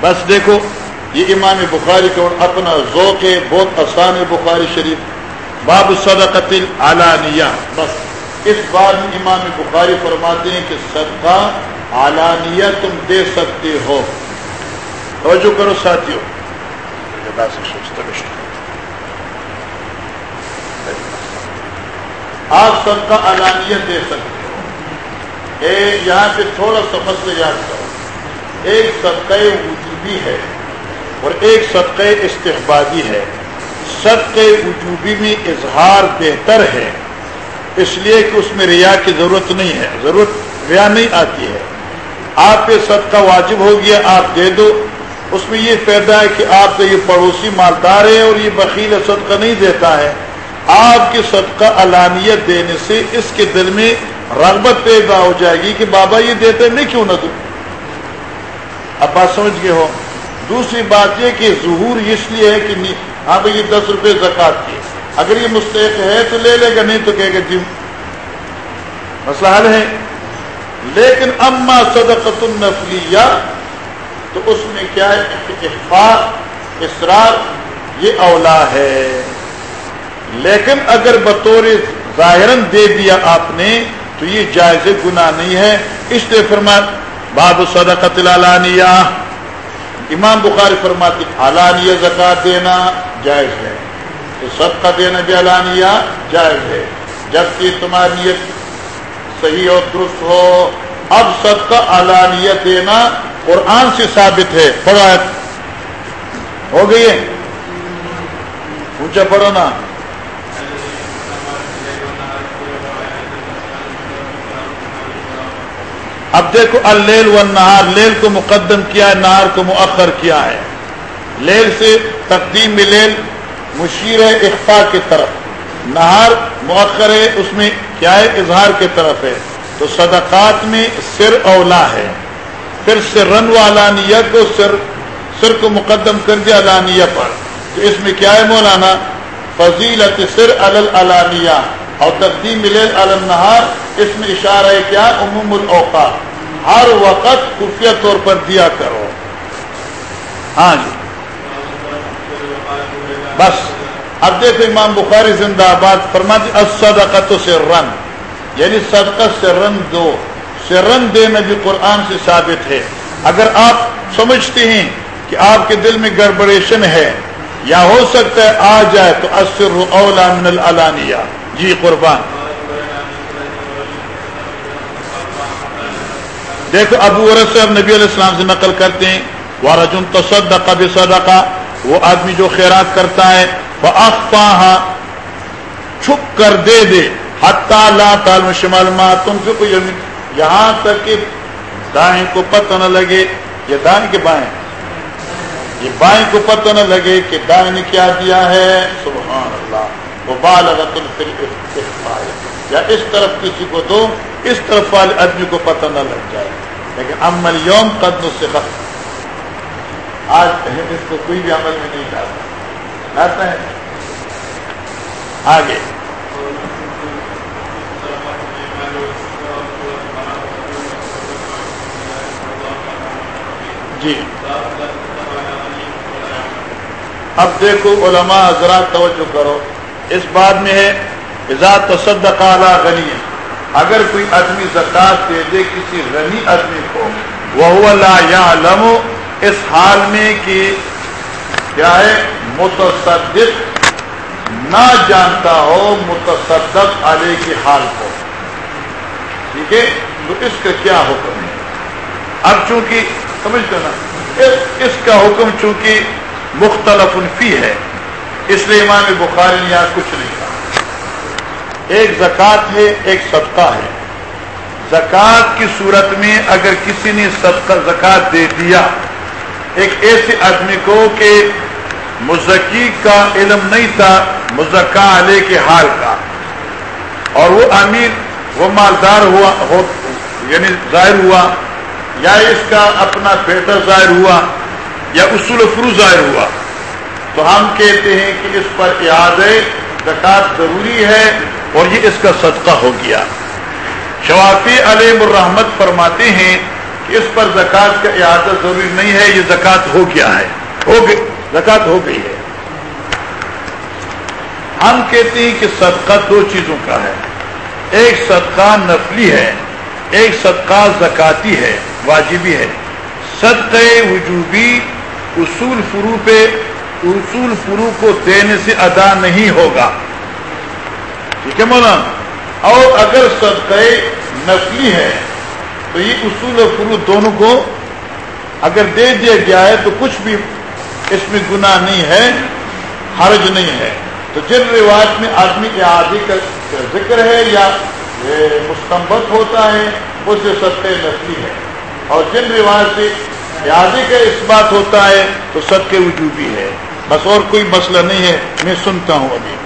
بس دیکھو، یہ امام بخاری کا اپنا ذوق ہے بہت آسان ہے، بخاری شریف باب صدقت علانیہ بس اس بار امام بخاری فرماتے ہیں کہ صدقہ علانیہ تم دے سکتے ہو۔ توجہ کرو ساتھیوں آپ سب کا علانیہ دے سکتے ہو۔ یہاں پہ تھوڑا سفر سے یاد کرو۔ ایک صدقہ وجوبی ہے اور ایک صدقہ استحبادی ہے۔ صدقہ وجوبی میں اظہار بہتر ہے، اس لیے کہ اس میں ریا کی ضرورت نہیں ہے۔ ضرورت ریا نہیں آتی ہے۔ آپ پہ صدقہ واجب ہو گیا، آپ دے دو۔ اس میں یہ فائدہ ہے کہ آپ کا یہ پڑوسی مالدار ہے اور یہ بخیل صدقہ نہیں دیتا ہے۔ آپ کی صدقہ علانیت دینے سے اس کے دل میں رغبت پیدا ہو جائے گی کہ بابا یہ دیتے میں کیوں نہ دوں؟ اب بات سمجھ گئے ہو۔ دوسری بات یہ کہ ظہور اس لیے ہے کہ ہاں بھائی یہ دس روپے زکات کی اگر یہ مستحق ہے تو لے لے گا، نہیں تو کہے گا جی۔ مسئلہ حل ہے۔ لیکن اما صدقت النفلیہ، تو اس میں کیا ہے؟ اسرار، یہ اولا ہے۔ لیکن اگر بطور ظاہر دے دیا آپ نے، تو یہ جائز گناہ نہیں ہے۔ اس لیے فرما باب صدقت العلانیہ۔ امام بخاری فرماتی علانیہ زکات دینا جائز ہے۔ تو سب کا دینا بھی علانیہ جائز ہے۔ جبکہ تمہاری نیت صحیح اور درست ہو، اب سب کا علانیہ دینا قرآن سے ثابت ہے۔ پڑھا ہو گئی ہے؟ اونچا پڑھو نا۔ اب دیکھو، اللیل و نہار لیل کو مقدم کیا ہے، نہار کو مؤخر کیا ہے۔ لیل سے تقدیم لیل مشیر اخفا کی طرف۔ نہار مؤخر ہے، اس میں کیا ہے؟ اظہار کی طرف ہے۔ تو صدقات میں سر اولا ہے۔ پھر سرن و علانیہ کو سر سر کو مقدم کر دیا علانیہ پر۔ تو اس میں کیا ہے مولانا؟ فضیلت سر العلانیہ۔ اور تقدیم ملیل النہار، اس میں اشارہ ہے کیا؟ عموم الاوقات۔ ہر وقت خفیہ طور پر دیا کرو۔ ہاں جی۔ بس۔ اب دیکھو امام بخاری زندہ آباد فرما دی صدقت سے رن یعنی صدقہ سے رن دو۔ سے رن دینا بھی قرآن سے ثابت ہے۔ اگر آپ سمجھتے ہیں کہ آپ کے دل میں گڑبڑیشن ہے یا ہو سکتا ہے آ جائے تو اصر اولا من العلانیہ۔ جی قربان۔ دیکھو ابو صاحب نبی علیہ السلام سے نقل کرتے ہیں وہ رجن تصدقہ بصدقہ وہ آدمی جو خیرات کرتا ہے وہ افواہ چھپ کر دے دے حتی لا تعلم شمال ما تنفق یمین یہاں تک کہ دائیں کو پتہ نہ لگے یہ دائیں کے بائیں۔ یہ بائیں کو پتہ نہ لگے کہ دائیں نے کیا دیا ہے۔ سبحان اللہ۔ وہ بالغت یا اس طرف کسی کو دو، اس طرف والے آدمی کو پتہ نہ لگ جائے۔ لیکن عمل یوم قدم سے آج اس کو کوئی بھی عمل میں نہیں ڈالتا ڈالتا ہے۔ آگے۔ جی۔ اب دیکھو علماء حضرات توجہ کرو۔ اس بات میں ہے۔ تصدق غنی اگر کوئی آدمی زکات دے دے کسی غنی آدمی کو وہ لا يعلم اس حال میں کہ کیا ہے، متصدق نہ جانتا ہو متصدق علیہ کے حال کو۔ ٹھیک ہے؟ تو اس کا کیا حکم ہے؟ اب چونکہ سمجھتے نا اس کا حکم چونکہ مختلف فی ہے، اس لیے امام بخاری نے یہاں کچھ نہیں کہا۔ ایک زکوٰۃ ہے، ایک صدقہ ہے۔ زکوٰۃ کی صورت میں اگر کسی نے صدقہ زکوٰۃ دے دیا، ایک ایسے آدمی کو کہ مزکی کا علم نہیں تھا، مزکا علیہ کے حال کا۔ اور وہ امیر، وہ مالدار ہوا ہو یعنی ظاہر ہوا، یا اس کا اپنا بیٹا ظاہر ہوا، یا اصول فرو ظاہر ہوا۔ تو ہم کہتے ہیں کہ اس پر یاد زکوٰۃ ضروری ہے اور یہ اس کا صدقہ ہو گیا۔ شوافی علیہ الرحمت فرماتے ہیں کہ اس پر زکوٰۃ کا احاطہ ضروری نہیں ہے، یہ زکوٰۃ ہو گیا ہے۔ ہو گئی، زکوٰۃ ہو گئی ہے۔ ہم کہتے ہیں کہ صدقہ دو چیزوں کا ہے۔ ایک صدقہ نفلی ہے، ایک صدقہ زکاتی ہے، واجبی ہے۔ صدقہ وجوبی اصول فرو پہ، اصول فرو کو دینے سے ادا نہیں ہوگا۔ ٹھیک ہے مولانا اور اگر صدقہ نفلی ہے، تو یہ اصول اور فرو دونوں کو اگر دے دیا گیا ہے تو کچھ بھی اس میں گناہ نہیں ہے، حرج نہیں ہے۔ تو جن رواج میں آدمی کے آدھی کا ذکر ہے یا مستمبت ہوتا ہے اس سے سستے نسلی ہے۔ اور جن رواج سے آدھی کا اس بات ہوتا ہے تو سب کے وجوبی ہے۔ بس اور کوئی مسئلہ نہیں ہے، میں سنتا ہوں ابھی۔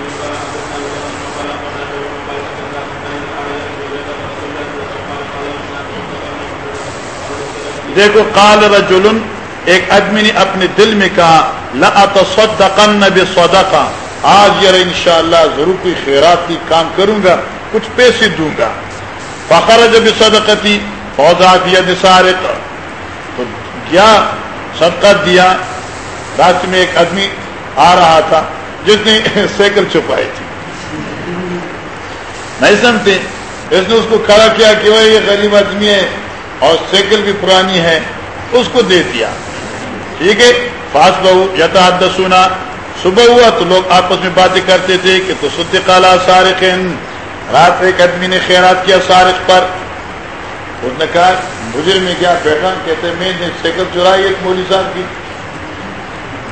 دیکھو، قال رجل ایک آدمی نے اپنے دل میں کہا لَأَتَصَدَّقَنَّ بِصَدَقَ آج یار انشاءاللہ ضرور کوئی خیراتی کام کروں گا، کچھ پیسے دوں گا۔ فخر جب صدقتی فوزا دیا نثارت تو کیا صدقہ دیا۔ رات میں ایک آدمی آ رہا تھا، جس نے سائیکل چھپائی تھی۔ نہیں سمجھتے؟ اس نے اس کو کھڑا کیا کہ وہ یہ غریب آدمی ہے۔ اور سائیکل بھی پرانی ہے، اس کو دے دیا۔ ٹھیک ہے؟ پاس بہو یتا سنا صبح ہوا تو لوگ آپس میں باتیں کرتے تھے کہ تو سد کالا سارق رات ایک آدمی نے خیرات کیا سارق پر۔ اس نے کہا مجھے میں کیا؟ بیٹھا کہتے میں نے سائیکل چرائی ایک مولی صاحب کی۔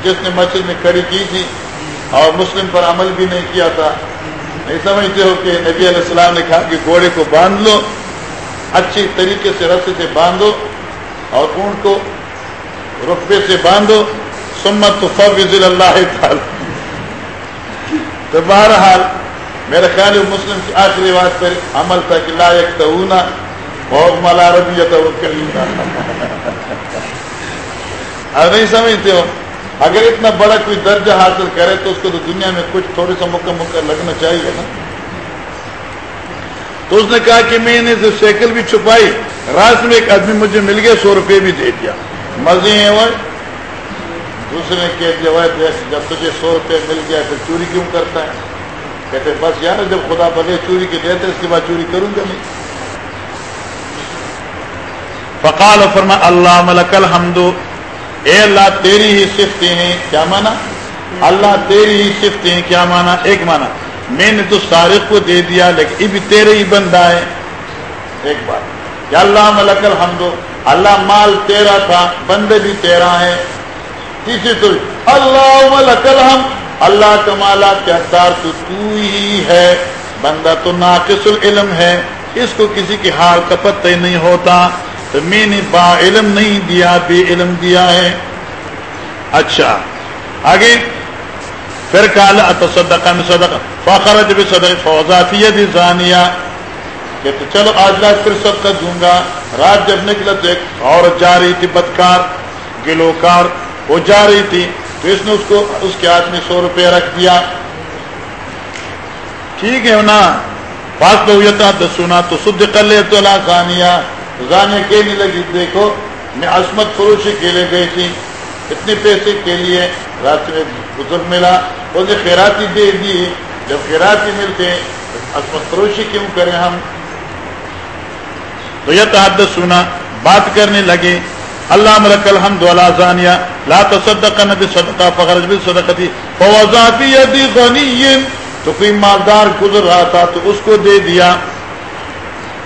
جس نے مسجد میں کھڑی کی تھی اور مسلم پر عمل بھی نہیں کیا تھا۔ نہیں سمجھتے ہو کہ نبی علیہ السلام نے کہا کہ گھوڑے کو باندھ لو۔ اچھی طریقے سے رستے سے باندھو اور اونٹ کو رقبے سے باندھو سمت تو فضل اللہ تعالی۔ تو بہرحال میرا خیال ہے مسلم کی آخری بات پر عمل تھا کہ لائق تو ہونا اور ملا ربی اب نہیں سمجھتے ہو؟ اگر اتنا بڑا کوئی درجہ حاصل کرے تو اس کو تو دنیا میں کچھ تھوڑے سا موقع موقع لگنا چاہیے نا۔ تو اس نے کہا کہ میں نے سائیکل بھی چھپائی راست میں ایک آدمی مجھے مل گیا، سو روپے بھی دے دیا۔ مزے ہیں وہ۔ دوسرے نے کہہ دیا جب تجھے سو روپے مل گیا تو چوری کیوں کرتا ہے؟ کہتے، بس یار، جب خدا بغیر چوری کے دیتے اس کے بعد چوری کروں گا نہیں. فقال، فرما اللہ ملک الحمد۔ اے اللہ، تیری ہی صفتیں ہیں، کیا مانا اللہ تیری ہی صفتیں ہیں، کیا مانا ایک مانا میں نے تو سارق کو دے دیا، لیکن یہ بھی تیرے ہی بندہ ہے۔ ایک بات، یا اللہ ملک الحمد، اللہ مال تیرا تھا، بندے بھی تیرا ہے تیسری تو اللہ ملک الحمد، اللہ کمالا کے حقدار تو تو ہی ہے۔ بندہ تو ناقص العلم ہے، اس کو کسی کی حال کا پتہ نہیں ہوتا۔ تو میں نے با علم نہیں دیا، بے علم دیا ہے۔ اچھا آگے۔ پھر کالا تصدقہ میں صدق. فخر جب صدق فوزافیت زانیہ. کہ تو چلو آج رات پھر صدقہ دوں گا. رات جب نکلا تو ایک عورت جا رہی تھی بدکار، گلوکار، وہ جا رہی تھی، تو اس نے اس کو اس کے ہاتھ میں سو روپے رکھ دیا. ٹھیک ہے نا پاس بہتا تو سنا تو سدھ کر لے تو لا زانیہ. زانے کے نہیں لگی، دیکھو، میں عصمت فروشی کے لیے گئی تھی. اتنے پیسے کے لیے رات میں بزرگ ملا اسے خیراتی دے دی۔ جب خیراتی ملتے عصمت فروشی کیوں کریں ہم؟ تو یہ تحدث سنا، بات کرنے لگے۔ اللہ ملک الحمد للہ زانیہ، لا تصدق نبی صدقہ فخرج بھی صدقتی فوضافی یدی غنی تو کوئی مالدار گزر رہا تھا، تو اس کو دے دیا۔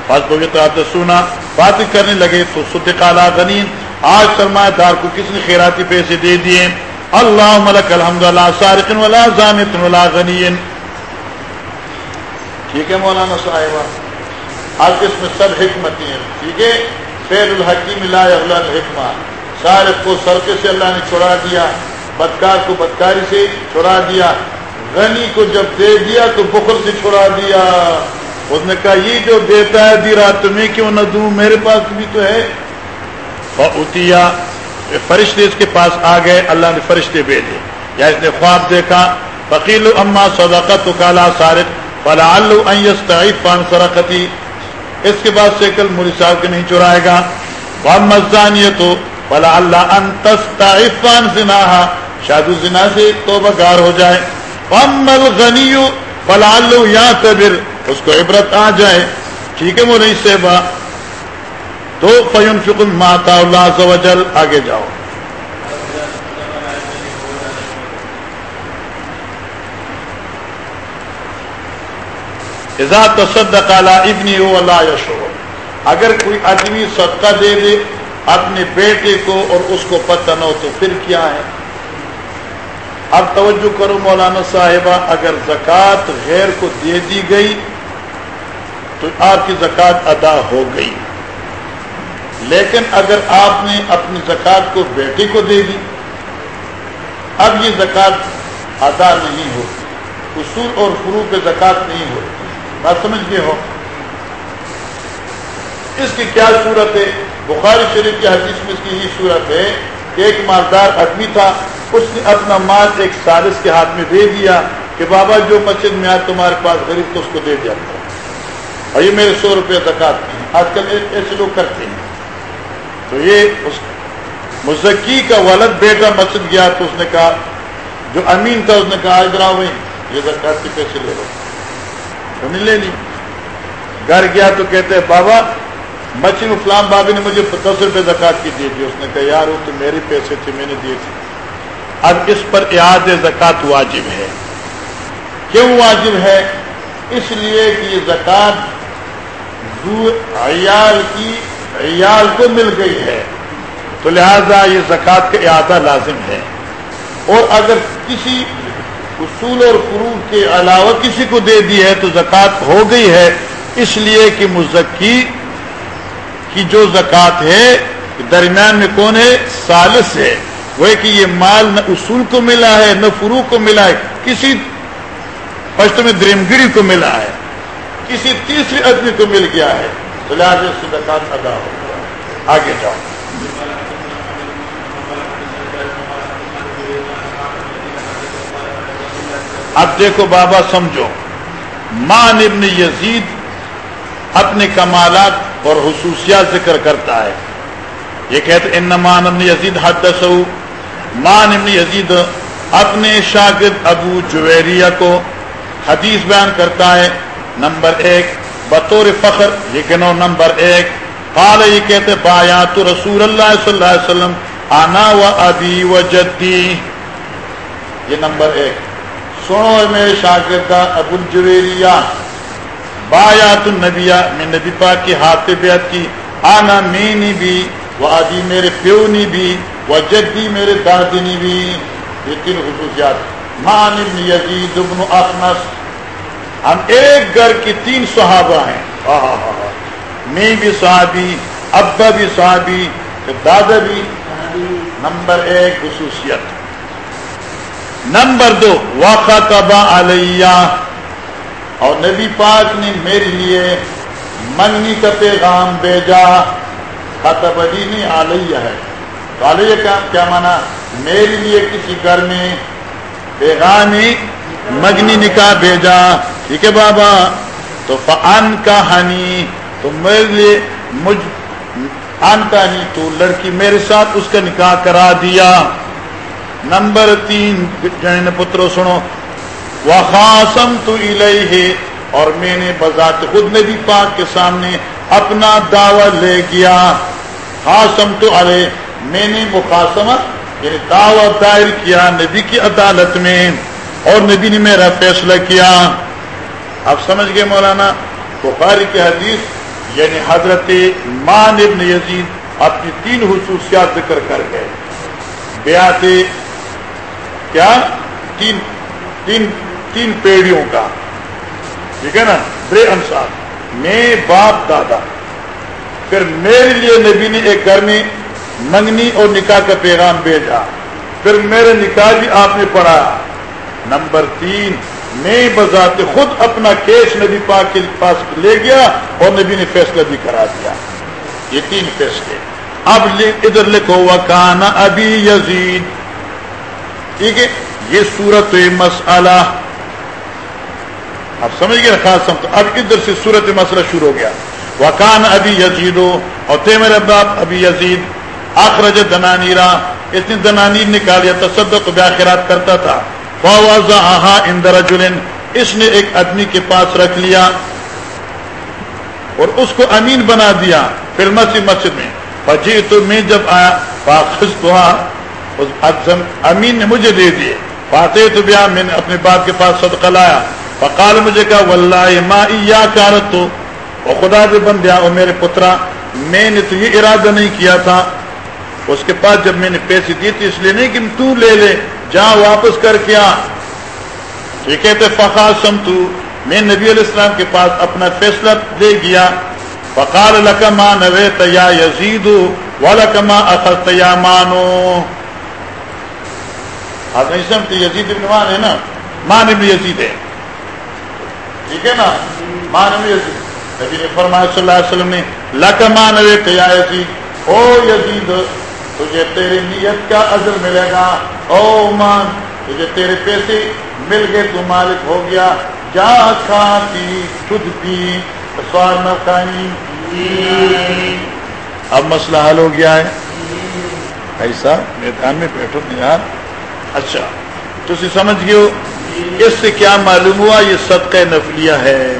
بس تو یہ تعدد سنا، بات کرنے لگے، تو صدق اعلیٰ غنی آج سرمایہ دار کو کس نے خیراتی پیسے دے دیے؟ اللہ ملک الحمد للہ سارقن ولا زانت ولا غنی۔ ٹھیک ہے مولانا صاحبہ؟ آج اس میں سب حکمتیں ہیں۔ ٹھیک ہے؟ فیل الحکیم لا الحکمہ۔ سارق کو سرکے سے اللہ نے چھڑا دیا، بدکار کو بدکاری سے چھڑا دیا۔ غنی کو جب دے دیا تو بخل سے چھڑا دیا۔ اس نے کہا، یہ جو دیتا ہے دی رات تمہیں کیوں نہ دوں؟ میرے پاس بھی تو ہے۔ اتیا فرشتے اس کے پاس آ گئے، اللہ نے فرشتے بھیجے۔ یا اس نے خواب دیکھا فقیل اما صداقت کالا سارق فلا پان سرقتی۔ اس کے بعد سیکل موری صاحب کے نہیں چرائے گا۔ وہ مزان یہ تو فلا اللہ انتستان زنا شاد زنا سے توبہ گار ہو جائے۔ پمل غنی فلالو یا اس کو عبرت آ جائے۔ ٹھیک ہے مولوی صحبا تو فیم فکن ماتا اللہ سوجل، آگے جاؤ۔ تصدق ابنی ہو اللہ یشو اگر کوئی آدمی صدقہ دے دے اپنے بیٹے کو اور اس کو پتہ نہ ہو تو پھر کیا ہے؟ اب توجہ کرو مولانا صاحبہ، اگر زکوٰۃ غیر کو دے دی گئی تو آپ کی زکوٰۃ ادا ہو گئی۔ لیکن اگر آپ نے اپنی زکوٰۃ کو بیٹے کو دے دی، اب یہ زکوٰۃ ادا نہیں ہوتی اصول اور فرو پہ زکوٰۃ نہیں ہوتی بات سمجھ گئے ہو؟ اس کی کیا صورت ہے؟ بخاری شریف کی حدیث میں اس کی یہ صورت ہے کہ ایک مالدار آدمی تھا، اس نے اپنا مال ایک سالس کے ہاتھ میں دے دیا کہ بابا جو مسجد میں آج تمہارے پاس غریب تو اس کو دے دیا۔ اور یہ میرے سو روپے زکات ہیں۔ آج کل ایسے لوگ کرتے ہیں۔ تو یہ اس مزکی کا ولد بیٹا مسجد گیا تو اس نے کہا، جو امین تھا اس نے کہا ادھر آؤ یہ زکات کے پیسے لے لو۔ انہیں لے لی۔ گھر گیا تو کہتے ہیں، بابا، مچھلی اسلام بابی نے مجھے دس روپے زکات کی دی۔ تھی اس نے کہا یار وہ تو میرے پیسے تھے، میں نے دیے تھے۔ اب اس پر اعاد زکوٰۃ واجب ہے۔ کیوں واجب ہے؟ اس لیے کہ یہ زکوٰۃ عیال کی عیال کو مل گئی ہے، تو لہذا یہ زکوٰۃ کا اعادہ لازم ہے۔ اور اگر کسی اصول اور قرور کے علاوہ کسی کو دے دی ہے تو زکوٰۃ ہو گئی ہے۔ اس لیے کہ مزکی کی جو زکوٰۃ ہے درمیان میں کون ہے؟ سالس ہے۔ وہ کہ یہ مال نہ اصول کو ملا ہے، نہ فرو کو ملا ہے۔ کسی پشت میں درمگری کو ملا ہے۔ کسی تیسرے آدمی کو مل گیا ہے۔ تو صدقات ادا ہو آگے جاؤ۔ اب دیکھو بابا سمجھو، مان ابن یزید اپنے کمالات اور خصوصیات ذکر کرتا ہے۔ یہ کہتے ان مان ابن یزید حد مان ابن یزید اپنے شاگرد ابو جویریہ کو حدیث بیان کرتا ہے۔ نمبر ایک بطور فخر لیکن نمبر ایک، قال یہ کہتے، بایات رسول اللہ صلی اللہ علیہ وسلم آنا و ابی و جدی. یہ نمبر ایک۔ سنو میرے شاگرد ابو جویریہ بایات النبیہ میں نبی پاک کی ہاتھ پہ بیعت کی آنا مینی بھی وہ ابھی میرے پیونی بھی وہ جدی میرے دادنی بھی۔ یہ تین خصوصیات مان ابن یزید ابن اخنس ہم ایک گھر کی تین صحابہ ہیں۔ میں بھی صحابی، ابا بھی صحابی دادا بھی۔ نمبر ایک خصوصیت۔ نمبر دو واقع علیہ اور نبی پاک نے میرے لیے منگنی کا پیغام بھیجا۔ خطب علی نہیں علیہ ہے۔ تو علیہ کا کیا مانا میرے لیے کسی گھر میں پیغام مگنی نکاح بھیجا۔ ٹھیک ہے بابا، تو ان کا ہنی، تو میرے لیے مجھ ان کا ہنی، تو لڑکی میرے ساتھ اس کا نکاح کرا دیا۔ نمبر تین پترو سنو وہ خاصم تو اور میں نے بذات خود نبی پاک کے سامنے اپنا دعوی لے گیا۔ خاصم تو ارے میں نے مقاصمہ یعنی دعوی دائر کیا نبی کی عدالت میں، اور نبی نے میرا فیصلہ کیا۔ آپ سمجھ گئے مولانا؟ بخاری کی حدیث یعنی حضرت مان ابن یزید اپنی تین خصوصیات ذکر کر گئے۔ بیات کیا؟ تین تین تین پیڑھیوں کا۔ ٹھیک ہے نا؟ بے انسار میں باپ دادا۔ پھر میرے لیے نبی نے ایک گھر میں منگنی اور نکاح کا پیغام بھیجا۔ پھر میرے نکاح بھی آپ نے پڑھایا۔ نمبر تین۔ میں بذات خود اپنا کیس نبی پاک کے پاس لے گیا اور نبی نے فیصلہ بھی کرا دیا۔ یہ تین فیصلے۔ اب ادھر لکھو ہوا کانا ابھی یزید۔ ٹھیک ہے؟ یہ صورت مسئلہ۔ اب سمجھ گئے خاص سمجھ اب ادھر سے صورت مسئلہ شروع ہو گیا۔ وہ کان ابھی یزید، اور تے میرے باپ ابھی یزید۔ آخرج دنانیرا اس نے دنانیر نکال دیا تصدق بیاخرات کرتا تھا۔ اندر اس نے ایک آدمی کے پاس رکھ لیا اور اس کو امین بنا دیا پھر مسجد مسجد میں۔ فجی تو میں جب آیا پاخذ تو امین نے مجھے دے دیے۔ فاتح تو بیا میں نے اپنے باپ کے پاس صدقہ لایا۔ فقال مجھے کہا واللہ ما یا کارت تو خدا سے بن گیا اور میرے پترا، میں نے تو یہ ارادہ نہیں کیا تھا۔ اس کے پاس جب میں نے پیسے دیے تھے اس لیے نہیں کہ تو لے لے جا واپس کر کے کیا یہ کہتے فخار سم تو میں نبی علیہ السلام کے پاس اپنا فیصلہ دے گیا۔ فقال لکما نوے تیا یزید و لکما اخذ تیا مانو۔ آپ نہیں سمجھتے یزید ابن مان ہے نا؟ مان ابن یزید ہے۔ ٹھیک ہے نا؟ مان ابن یزید۔ نبی نے فرمایا صلی اللہ علیہ وسلم نے لکما نوے تیا یزید، او یزید تجھے تیری نیت کا عزر ملے گا۔ او مان تجھے تیرے پیسے مل گئے، تو مالک ہو گیا۔ جا کھاتی، خود پی۔ سوار نہ کھائی اب مسئلہ حل ہو گیا ہے۔ ایسا میدان میں بیٹھو یار۔ اچھا تو سمجھ گئے ہو؟ اس سے کیا معلوم ہوا؟ یہ صدقہ نفلیہ ہے۔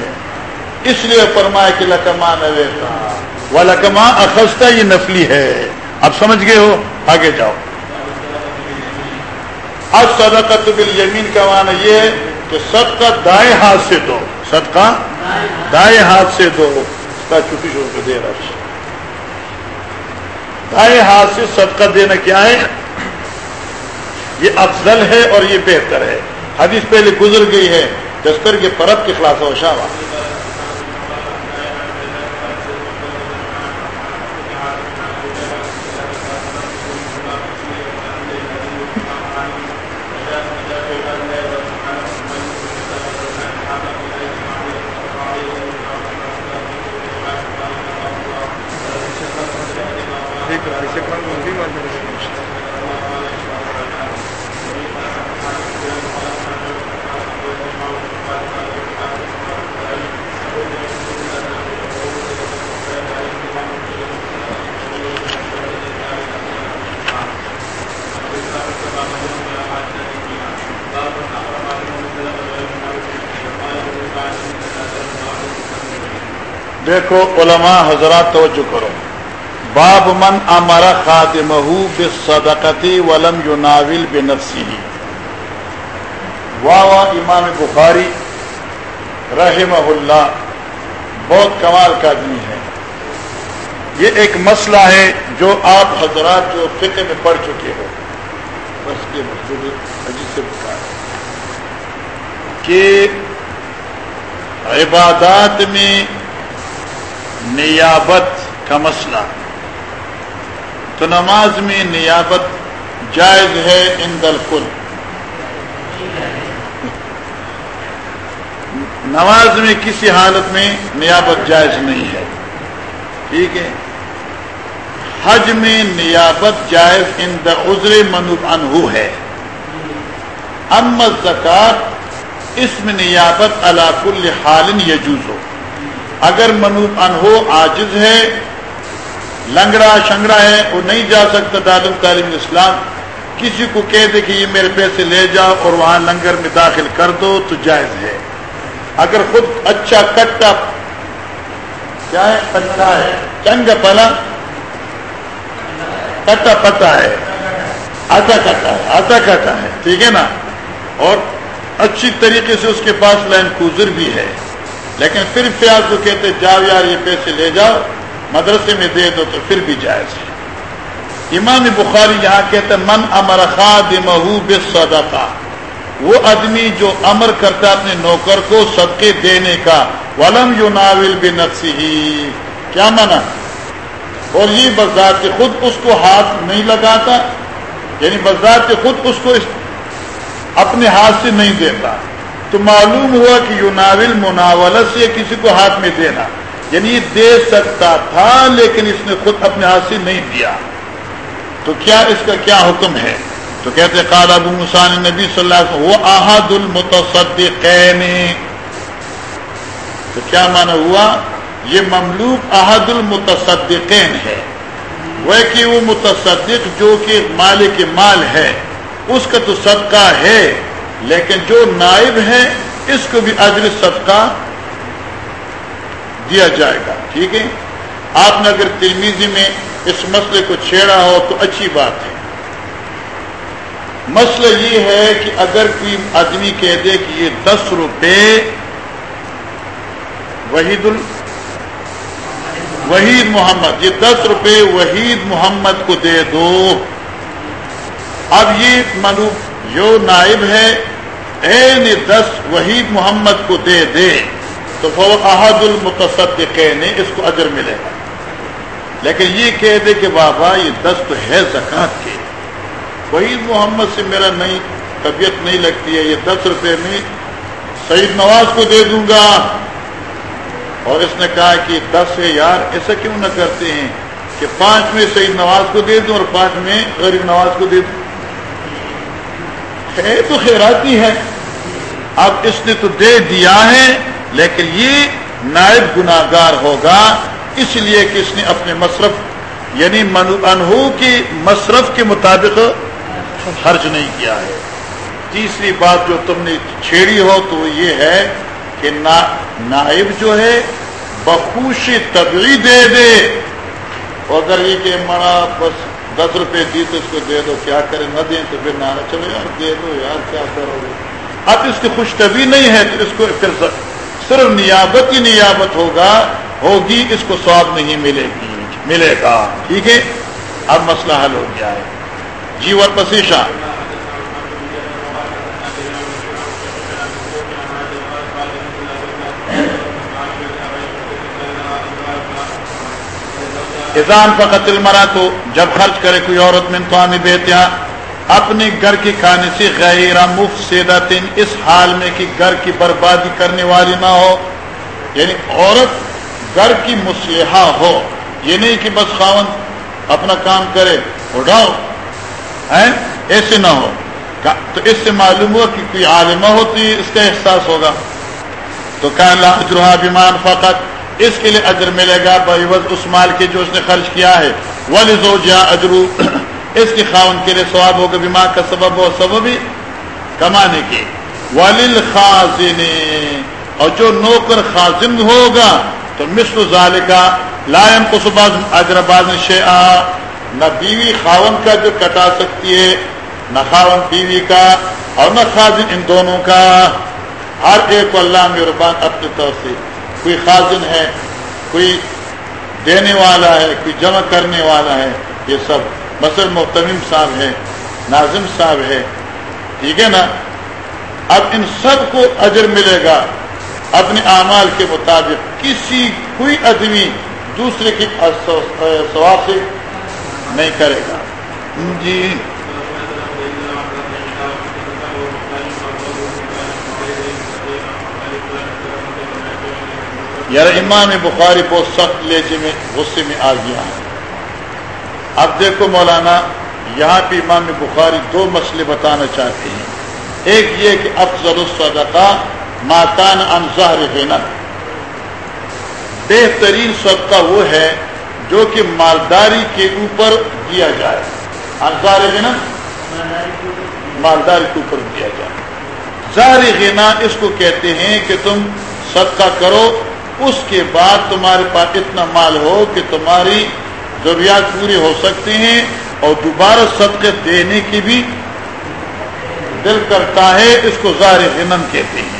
اس لیے فرمایا کہ لکما نویتا۔ وہ لکما اخستہ یہ نفلی ہے۔ اب سمجھ گئے ہو؟ آگے جاؤ۔ اب صدقہ بل یمین کا معنی یہ ہے کہ صدقہ دائیں ہاتھ سے دو۔ صدقہ دائیں ہاتھ سے دو۔ اس کا چھٹی چھوڑ کے دے رہا دائیں ہاتھ سے صدقہ دینا کیا ہے؟ یہ افضل ہے اور یہ بہتر ہے۔ حدیث پہلے گزر گئی ہے دستر کے پرب کے خلاف ہو شاہ دیکھو علماء حضرات توجہ کرو۔ باب من امر خاتمہ صدقتی ولم يناول بنفسه واہ واہ امام بخاری رحمہ اللہ بہت کمال کا آدمی ہے۔ یہ ایک مسئلہ ہے جو آپ حضرات جو فقہ میں پڑھ چکے ہو۔ بس کے مقصود عجیب سے کہ عبادات میں نیابت کا مسئلہ۔ تو نماز میں نیابت جائز ہے ان دل کل نماز میں کسی حالت میں نیابت جائز نہیں ہے۔ ٹھیک ہے۔ حج میں نیابت جائز ان دا عذر منوب انہو ہے۔ امت زکات اس میں نیابت علاق الحال یجوز ہو۔ اگر منو انہو آجز ہے لنگڑا شنگڑا ہے وہ نہیں جا سکتا تعلیم تعلیم اسلام۔ کسی کو کہہ دے کہ یہ میرے پیسے لے جاؤ اور وہاں لنگر میں داخل کر دو، تو جائز ہے۔ اگر خود اچھا کٹا کیا ہے؟ پتا ہے۔ چنگ پلا۔ کٹا پتا ہے۔ آتا کٹا ہے، آتا کٹا ہے۔ ٹھیک ہے نا؟ اور اچھی طریقے سے اس کے پاس لائن کوزر بھی ہے۔ لیکن پھر پیاز کو کہتے جاؤ یار یہ پیسے لے جاؤ، مدرسے میں دے دو تو پھر بھی جائز ہے۔ امام بخاری یہاں کہتے من امر بے صدقہ وہ آدمی جو امر کرتا اپنے نوکر کو صدقے دینے کا، ولم یو ناول بے کیا مانا؟ اور یہ بذات خود اس کو ہاتھ نہیں لگاتا یعنی بذات خود اس کو اپنے ہاتھ سے نہیں دیتا۔ تو معلوم ہوا کہ یو ناول مناولت سے کسی کو ہاتھ میں دینا۔ یعنی یہ دے سکتا تھا لیکن اس نے خود اپنے ہاتھ سے نہیں دیا۔ تو کیا اس کا کیا حکم ہے؟ تو کہتے قال ابو مسان نبی صلی اللہ علیہ وسلم، وہ احد المتصدقین. تو کیا مانا ہوا؟ یہ مملوک احد المتصدقین ہے۔ وہ کہ وہ متصدق جو کہ مالک مال ہے، اس کا تو صدقہ ہے۔ لیکن جو نائب ہے اس کو بھی اجر صدقہ دیا جائے گا۔ ٹھیک ہے؟ آپ نے اگر ترمیزی میں اس مسئلے کو چھیڑا ہو تو اچھی بات ہے۔ مسئلہ یہ ہے کہ اگر کوئی آدمی کہہ دے کہ یہ دس روپے وحید ال وحید محمد، یہ دس روپے وحید محمد کو دے دو۔ اب یہ منو جو نائب ہے این دس وحید محمد کو دے دے، تو وہ احد المتصدقین اس کو اجر ملے۔ گا لیکن یہ کہہ دے کہ بابا، یہ دس تو ہے زکات کے۔ وحید محمد سے میرا نہیں، طبیعت نہیں لگتی ہے، یہ دس روپے میں سعید نواز کو دے دوں گا۔ اور اس نے کہا کہ دس ہے یار، ایسا کیوں نہ کرتے ہیں کہ پانچ میں سعید نواز کو دے دوں اور پانچ میں غریب نواز کو دے دوں؟ ہے تو خیراتی ہے۔ اب اس نے تو دے دیا ہے، لیکن یہ نائب گناگار ہوگا، اس لیے کہ اس نے اپنے مصرف یعنی انہو کی مصرف کے مطابق خرچ نہیں کیا ہے۔ تیسری بات جو تم نے چھیڑی ہو تو وہ یہ ہے کہ نائب جو ہے بخوشی طبعی دے دے۔ اگر یہ کہ مڑا بس دس روپے دی تو اس کو دے دو، کیا کرے؟ نہ دیں تو پھر نہ چلو یار دے دو، یار کیا کرو؟ گے اب اس کی خوش طبی نہیں ہے تو اس کو پھر صرف نیابت ہی نیابت ہوگا، ہوگی، اس کو سواب نہیں ملے گی، ملے گا۔ ٹھیک ہے؟ اب مسئلہ حل ہو گیا ہے۔ جی اور پسیشا ایزان فقط المرا تو جب خرچ کرے کوئی عورت میں تو ہمیں بیتیا اپنے گھر کے کھانے سے غیر مفت اس حال میں کہ گھر کی بربادی کرنے والی نہ ہو یعنی عورت گھر کی مسلحہ ہو، یہ نہیں کہ بس خاون اپنا کام کرے، اٹھاؤ ایسے نہ ہو۔ تو اس سے معلوم ہوا کہ کوئی عالمہ ہوتی اس کا احساس ہوگا۔ تو اجرا بیمان فقط۔ اس کے لیے اجر ملے گا اس مال کے جو اس نے خرچ کیا ہے۔ اجرو۔ اس کی خاون کے لیے ثواب ہوگا، بیمار کا سبب ہو، سبب ہی کمانے کے۔ ولیل خاصن اور جو نوکر خاصن ہوگا، تو مصر ظال کا لائم کو صبح اجرباد نہ بیوی خاون کا جو کٹا سکتی ہے، نہ خاون بیوی کا اور نہ خاصن ان دونوں کا۔ ہر ایک کو اللہ میں ربان اپنے طور سے۔ کوئی خاصن ہے، کوئی دینے والا ہے، کوئی جمع کرنے والا ہے، یہ سب۔ بصر محتمم صاحب ہے ناظم صاحب ہے ٹھیک ہے نا؟ اب ان سب کو اجر ملے گا اپنے اعمال کے مطابق، کسی کوئی آدمی دوسرے کی سواب سے نہیں کرے گا۔ جی۔ یار امام بخاری بہت سخت لیجے میں، غصے میں آ گیا۔ ہے اب دیکھو مولانا، یہاں پہ امام بخاری دو مسئلے بتانا چاہتے ہیں۔ ایک یہ کہ افضل الصدقہ ماتان انظہر غنت بہترین صدقہ وہ ہے جو کہ مالداری کے اوپر دیا جائے۔ انظہر غنت مالداری کے اوپر دیا جائے۔ ظاہر غنا اس کو کہتے ہیں کہ تم صدقہ کرو، اس کے بعد تمہارے پاس اتنا مال ہو کہ تمہاری ضروریات پوری ہو سکتی ہیں اور دوبارہ صدقے دینے کی بھی دل کرتا ہے، اس کو ظاہر غنم کہتے ہیں۔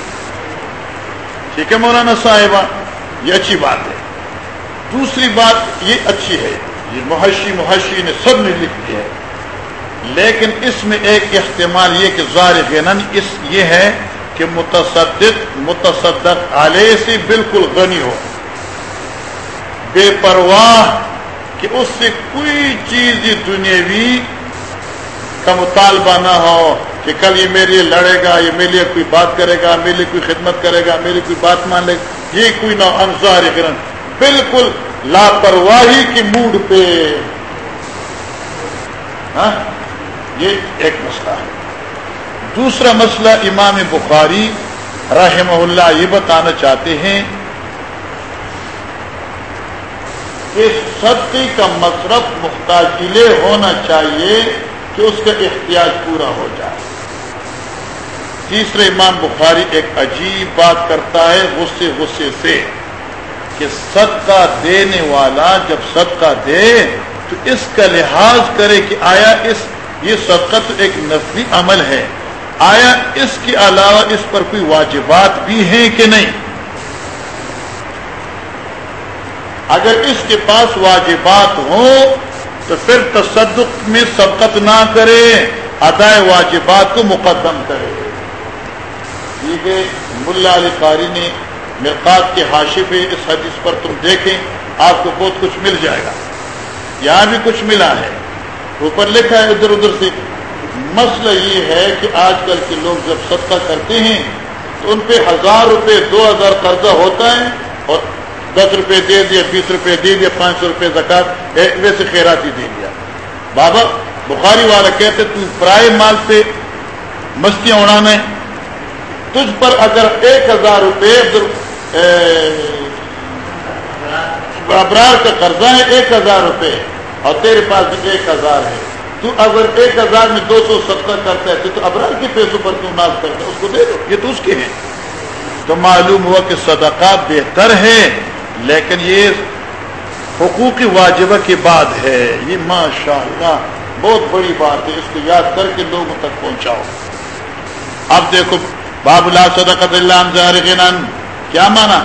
ٹھیک ہے مولانا صاحبہ، یہ اچھی بات ہے۔ دوسری بات یہ اچھی ہے، یہ محشی محشی نے سب نے لکھی ہے۔ لیکن اس میں ایک احتمال یہ کہ ظاہر غنن اس یہ ہے کہ متصدق متصدق علیہ سے بالکل غنی ہو۔ بے پرواہ کہ اس سے کوئی چیز دنیاوی کا مطالبہ نہ ہو کہ کل یہ میرے لیے لڑے گا، یہ میرے لیے کوئی بات کرے گا، میرے لیے کوئی خدمت کرے گا میری کوئی بات مان لے گا۔ یہ کوئی نہ انصار کرن۔ بالکل لاپرواہی کی موڈ پہ۔ ہاں؟ یہ ایک مسئلہ ہے۔ دوسرا مسئلہ امام بخاری رحمہ اللہ یہ بتانا چاہتے ہیں اس صدقے کا مصرف محتاجلے ہونا چاہیے کہ اس کا احتیاط پورا ہو جائے۔ تیسرے، امام بخاری ایک عجیب بات کرتا ہے غصے غصے سے کہ صدقہ دینے والا جب صدقہ دے تو اس کا لحاظ کرے کہ آیا اس، یہ صدقہ تو ایک نفلی عمل ہے۔ آیا اس کے علاوہ اس پر کوئی واجبات بھی ہیں کہ نہیں؟ اگر اس کے پاس واجبات ہوں تو پھر تصدق میں سبقت نہ کرے، ادائے واجبات کو مقدم کرے۔ ٹھیک ہے ملا علی قاری نے مرقات کے حاشف اس حدیث پر تم دیکھیں، آپ کو بہت کچھ مل جائے گا۔ یہاں بھی کچھ ملا ہے۔ اوپر لکھا ہے ادھر ادھر سے، مسئلہ یہ ہے کہ آج کل کے لوگ جب صدقہ کرتے ہیں تو ان پہ ہزار روپے، دو ہزار قرضہ ہوتا ہے اور دس روپے دے دیا، بیس روپے دے دیا، پانچ سو روپے زکات ویسے خیراتی دے دیا۔ بابا، بخاری والا کہتے تو پرائے مال پہ مستیاں اڑانا ہے تجھ پر اگر ایک ہزار روپے ابرار کا قرضہ ہے، ایک ہزار روپے، اور تیرے پاس بھی ایک ہزار ہے۔ تو اگر ایک ہزار میں دو سو ستر کرتا ہے، تو ابرار کے پیسوں پر کیوں ناز کرتا ہے، اس کو دے دو۔ یہ تو اس کے ہیں۔ تو معلوم ہوا کہ صدقہ بہتر ہے لیکن یہ حقوق واجبہ کے بعد ہے۔ یہ ماشاء اللہ بہت بڑی بات ہے، اس کو یاد کر کے لوگوں تک پہنچاؤ۔ اب دیکھو، باب لا صدقت اللہ کیا مانا؟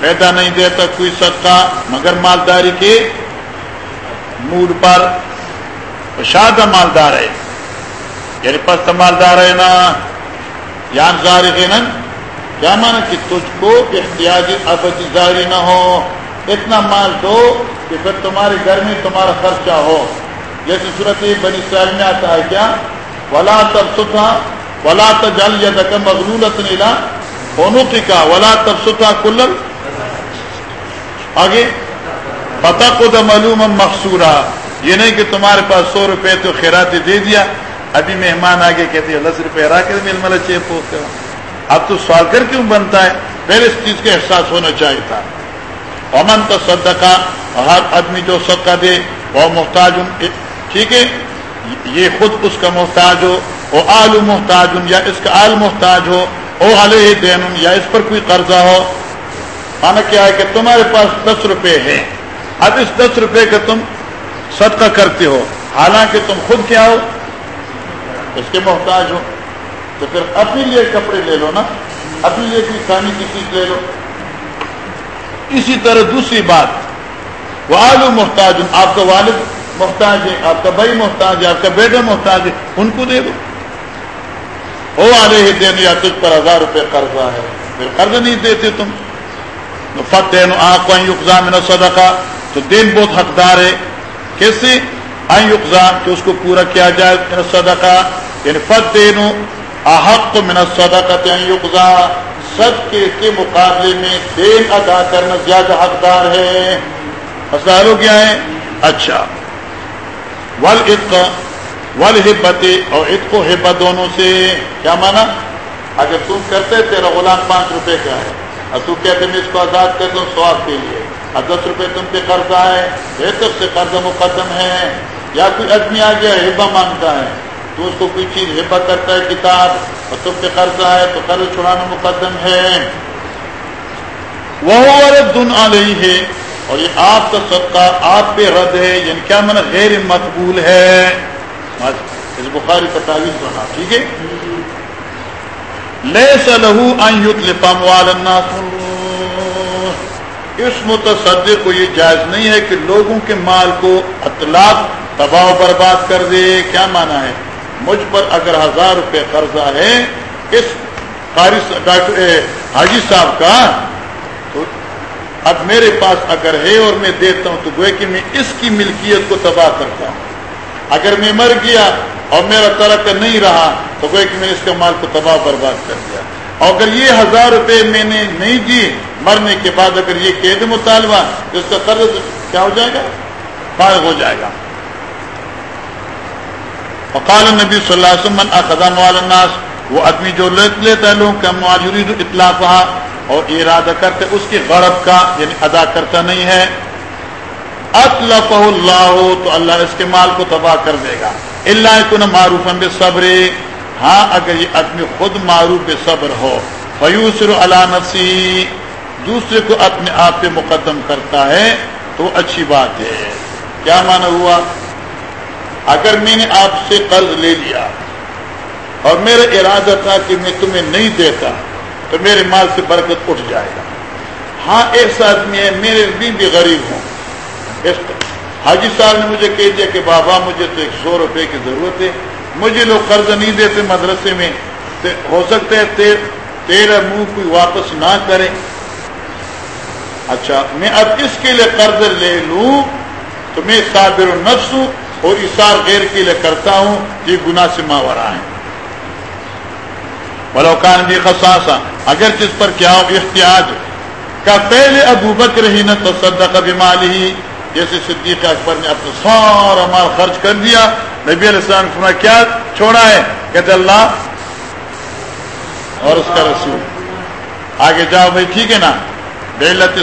فائدہ نہیں دیتا کوئی صدقہ، مگر مالداری کے موڈ پر شادہ مالدار ہے۔ یعنی پست مالدار ہے نا۔ یان زارغین کیا مانا کہ تجھ کو احتیاطی ابدی زاری نہ ہو؟ اتنا مال دو کہ پھر تمہارے گھر میں تمہارا خرچہ ہو۔ جیسے صورت بنی اسرائیل میں آتا ہے کیا؟ ولا تب ستھا ولا تجل یا دکم مغلولت نیلا اونوتی کا ولا تب ستھا کلر آگے پتہ کو دا معلوم مقصورہ یہ نہیں کہ تمہارے پاس سو روپے تو خیراتی دے دیا۔ ابھی مہمان آگے کہتے ہیں دس روپے را کے مل مل چیپ ہوتے ہو اب تو سوال کر کیوں بنتا ہے؟ پہلے اس چیز کا احساس ہونا چاہیے تھا۔ امن تو صدقہ ہر آدمی جو صدقہ دے، وہ محتاج ٹھیک ہے؟ یہ خود اس کا محتاج ہو، وہ آلو محتاج یا اس کا آل محتاج ہو او علیہ دین یا اس پر کوئی قرضہ ہو۔ مانا کیا ہے کہ تمہارے پاس دس روپے ہے اب اس دس روپے کا تم صدقہ کرتے ہو۔ حالانکہ تم خود کیا ہو؟ اس کے محتاج ہو۔ تو پھر اپنے لیے کپڑے لے لو نا اپنے لیے کوئی کھانے کی چیز لے لو۔ اسی طرح دوسری بات وہ محتاج، آپ کا والد محتاج ہے، آپ کا بھائی محتاج ہے، آپ کا بیٹا محتاج ہے، ان کو دے دو۔ ہو آلے ہی دین یا تجھ پر ہزار روپے قرضہ ہے۔ پھر قرض نہیں دیتے تم۔ فتح آنکھ میں صدقہ تو دین بہت حقدار ہے۔ کیسے؟ کہ اس کو پورا کیا جائے صدقہ یعنی فت احق من صدقت یقضا، صدقے کے مقابلے میں دین ادا کرنا زیادہ حقدار ہے۔ مسئلہ کیا ہے۔ اچھا۔ ول عطق ول اور عطق و ہبت دونوں سے کیا مانا؟ اگر تم کرتے تیرا غلام پانچ روپے کا ہے، اور تو کہتے میں اس کو آزاد کر دوں سواب کے لیے، اور دس روپے تم پہ قرضہ ہے بہتر سے قرضہ مقدم ہے، یا کوئی آدمی آ گیا ہبا مانگتا ہے۔ تو اس کو کوئی چیز ہبا کرتا ہے کتاب اور تم پہ قرضہ ہے تو قرض چھڑانا مقدم ہے۔ وہ دن آ رہی ہے اور یہ آپ کا صدقہ آپ پہ رد ہے یعنی کیا من غیر مقبول ہے؟ اس بخاری کا تعویذ بنا، ٹھیک ہے؟ لے سلو الناس۔ اس متصدق کو یہ جائز نہیں ہے کہ لوگوں کے مال کو اطلاق، تباہ برباد کر دے۔ کیا مانا ہے؟ مجھ پر اگر ہزار روپے قرضہ ہے، اس ڈاکٹر حاجی صاحب کا، تو اب میرے پاس اگر ہے اور میں دیتا ہوں، تو گوئے کہ میں اس کی ملکیت کو تباہ کرتا ہوں۔ اگر میں مر گیا اور میرا ترک نہیں رہا، تو گوئے کہ میں اس کا مال کو تباہ برباد کر دیا۔ اور اگر یہ ہزار روپے میں نے نہیں دی، مرنے کے بعد اگر یہ قید مطالبہ، تو اس کا قرض کیا ہو جائے گا؟ فارغ ہو جائے گا۔ وقال نبی صلی اللہ علیہ وسلم اخذان الناس، وہ آدمی جو لیتا ہے لوگوں کا معجوری اطلاع اور ارادہ کرتے اس کی غرب کا یعنی ادا کرتا نہیں ہے۔ اطلف اللہ، تو اللہ اس کے مال کو تباہ کر دے گا۔ اللہ کن معروف صبر ہاں اگر یہ آدمی خود معروف صبر ہو، فیوسر علامتی دوسرے کو اپنے آپ پہ مقدم کرتا ہے، تو اچھی بات ہے۔ کیا مانا ہوا؟ اگر میں نے آپ سے قرض لے لیا اور میرا ارادہ تھا کہ میں تمہیں نہیں دیتا تو میرے مال سے برکت اٹھ جائے گا۔ ہاں ایک آدمی ہے، میرے بھی بھی غریب ہوں۔ حاجی صاحب نے مجھے کہہ دیا کہ بابا، مجھے تو ایک سو روپے کی ضرورت ہے۔ مجھے لوگ قرض نہیں دیتے مدرسے میں۔ ہو سکتا ہے تیر، تیرا منہ کوئی واپس نہ کرے۔ اچھا میں اب اس کے لیے قرض لے لوں تو میں صابر النفس ہوں۔ اور اشار غیر کے لیے کرتا ہوں، یہ گنا سے ماورا ہے بلوکان بھی خساسا اگر جس پر کیا ہو احتیاط کا پہلے ابو بکر ہی نہ تصدق بمال ہی جیسے صدیق اکبر نے اپنا سارا مال خرچ کر دیا۔ نبی علیہ السلام نے کیا چھوڑا ہے؟ کہتے اللہ اور اس کا رسول۔ آگے جاؤ بھائی، ٹھیک ہے نا؟ بے بیلت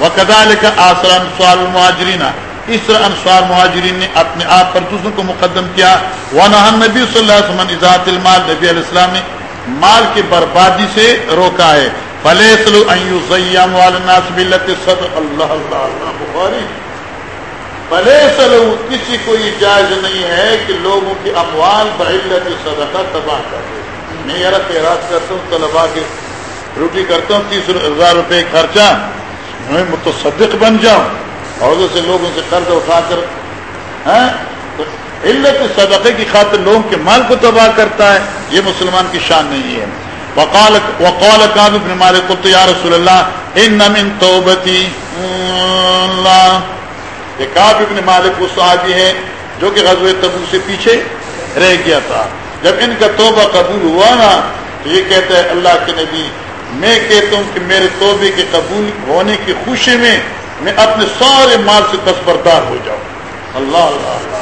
وقدا لکھا آسران سوال مہاجرین اس طرح انسوار مہاجرین نے اپنے آپ پر دوسروں کو مقدم کیا۔ ونہن نبی صلی اللہ علیہ وسلم ذات المال، نبی علیہ السلام نے مال کی بربادی سے روکا ہے۔ فلے سلو ایوزیم والناس بلت صدق اللہ بخاری۔ فلے سلو کسی کو یہ جائز نہیں ہے کہ لوگوں کی اموال بعلت صدقہ تباہ کر دے۔ میں یار خیرات کرتا ہوں طلبا کے روٹی کرتا ہوں، تیس ہزار روپے خرچہ۔ میں متصدق بن جاؤں۔ اور سے لوگوں سے قرض اٹھا کر ہاں؟ علت صدقے کی خاطر لوگوں کے مال کو تباہ کرتا ہے، یہ مسلمان کی شان نہیں ہے۔ وقال وقال کعب بن مالک، قلت یا رسول اللہ، ان من توبتی، اللہ۔ یہ کعب بن مالک وہ صحابی ہے جو کہ غزوہ تبو سے پیچھے رہ گیا تھا۔ جب ان کا توبہ قبول ہوا نا، تو یہ کہتا ہے اللہ کے نبی، میں کہتا ہوں کہ میرے توبے کے قبول ہونے کی خوشی میں میں اپنے سارے مال سے دستبردار ہو جاؤں۔ اللہ اللہ اللہ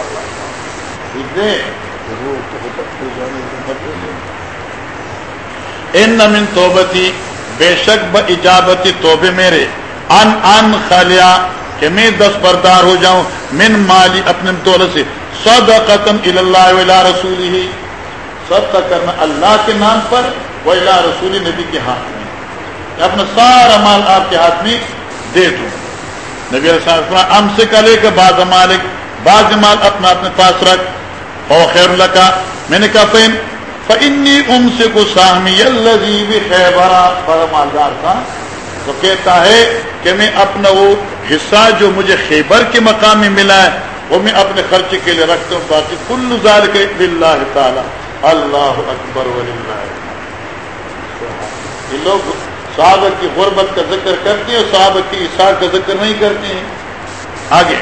ان من توبتی، بے شک ب اجابتی توبے میرے۔ ان ان خالیا، کہ میں دس بردار ہو جاؤں۔ من مالی، اپنے دولت سے۔ سد قتم اللہ رسول ہی سب کا کرنا اللہ کے نام پر وہ اللہ رسول نبی کے ہاتھ میں اپنا سارا مال آپ کے ہاتھ میں دے دوں۔ نبی ام سے کلے کے بعض مالک، بعض مال اپنا اپنے پاس رکھ اور خیر اللہ کا میں نے کہا فین فنی ام سے کو سامی خیبرا بڑا مالدار تھا تو کہتا ہے کہ میں اپنا وہ حصہ جو مجھے خیبر کے مقام میں ملا ہے، وہ میں اپنے خرچ کے لیے رکھتا ہوں، باقی کل زال کے اللہ تعالی۔ اللہ اکبر یہ لوگ صحابہ کی غربت کا ذکر کرتے ہیں، صحابہ کی اشار کا ذکر نہیں کرتے ہیں۔ آگے۔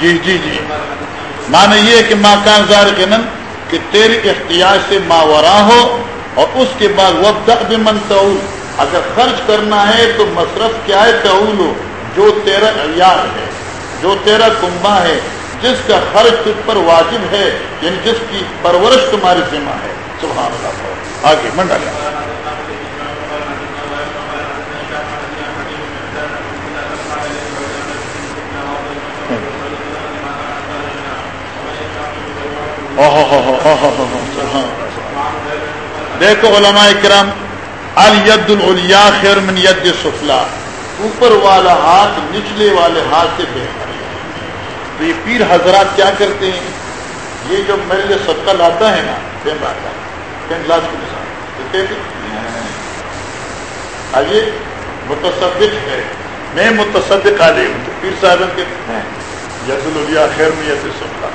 جی جی جی۔ مانا یہ کہ ماں کان زار کہ تیری اختیار سے ماورا ہو اور اس کے بعد وقت بھی منتعل اگر خرچ کرنا ہے تو مصرف کیا ہے؟ تعول ہو، جو تیرا عیار ہے۔ جو تیرا کنبا ہے، جس کا خرچ تجھ پر واجب ہے یعنی جس کی پرورش تمہاری ذمہ ہے۔ سبحان اللہ۔ آگے منڈا دیکھو علماء کرم الید الیا خیر من ید سفلا اوپر والا ہاتھ، نچلے والے ہاتھ سے بہتر۔ تو یہ پیر حضرات کیا کرتے ہیں؟ یہ جو میرے لیے صدقہ لاتا ہے نا پین لاتا پین گلاس کے ساتھ آئیے، متصدق ہے۔ میں متصدق علی ہوں۔ تو پیر صاحب کے یس الیا خیر میں یس سنتا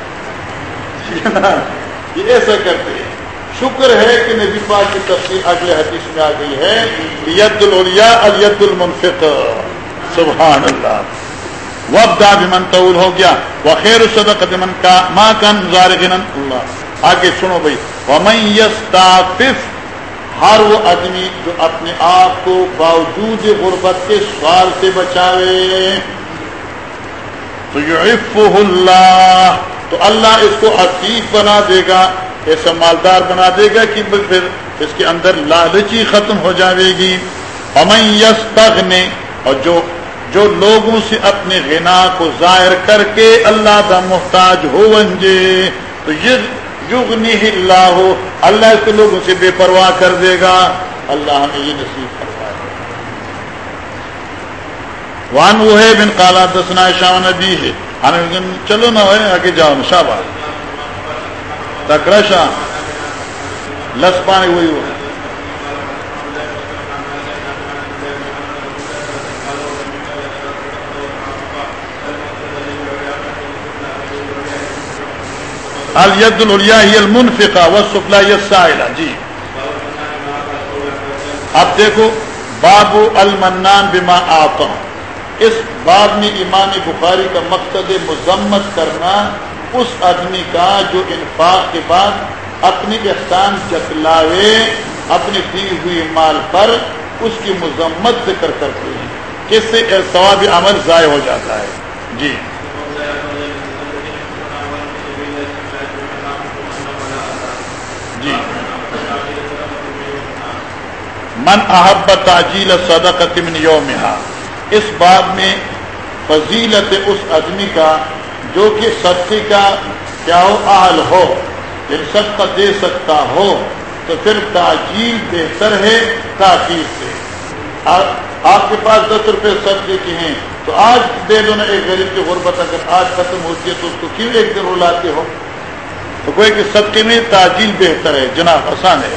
یہ ایسا کرتے ہیں۔ شکر ہے کہ نبی پاک کی تفصیل اگلے حدیث میں آ گئی ہے ید الیا الید المنفق۔ سبحان اللہ۔ وبدا بمن طول ہو گیا وہ خیر صدقت من کا ماں کن زارغن اللہ۔ آگے سنو بھائی، ومن یستعفف، ہر وہ آدمی جو اپنے آپ کو باوجود غربت کے سوال سے بچاوے۔ تو یعفہ اللہ، تو اللہ اس کو عفیف بنا دے گا، ایسا مالدار بنا دے گا کہ پھر اس کے اندر لالچی ختم ہو جاوے گی۔ امن یس اور جو جو لوگوں سے اپنے غنا کو ظاہر کر کے اللہ کا محتاج ہو ونجے، تو یغنی اللہ ہو اللہ کے لوگوں سے بے پرواہ کر دے گا۔ اللہ ہمیں یہ نصیب کرتا وان وہ ہے بن کالا دسنا شاہ نبی ہے۔ چلو نہ ہوئے آگے جاؤ شاہ بات تکرا شاہ لس پانی وہی ہو الید الریا المنفقہ و سفلا سائلہ جی. اب دیکھو، بابو المنان بما آتا اس باب میں ایمان بخاری کا مقصد مذمت کرنا اس آدمی کا جو انفاق کے بعد اپنی احسان جتلاوے اپنی دی ہوئی مال پر اس کی مذمت ذکر کرتے ہیں کس سے ثواب عمل ضائع ہو جاتا ہے۔ جی۔ من احب تعجیل صدقت من یومہا، اس باب میں فضیلت اس آدمی کا جو کہ صدقے کا کیا ہو اہل ہو یعنی جن صدقہ دے سکتا ہو، تو پھر تعجیل بہتر ہے، تاخیر سے۔ آپ کے پاس دس روپے صدقے کے ہیں، تو آج دے دو نا ایک غریب کی غربت، اگر آج ختم ہوتی ہے تو اس کو کیوں ایک دن رلاتے ہو؟ تو کوئی کہ صدقے میں تعجیل بہتر ہے، جناب آسان ہے۔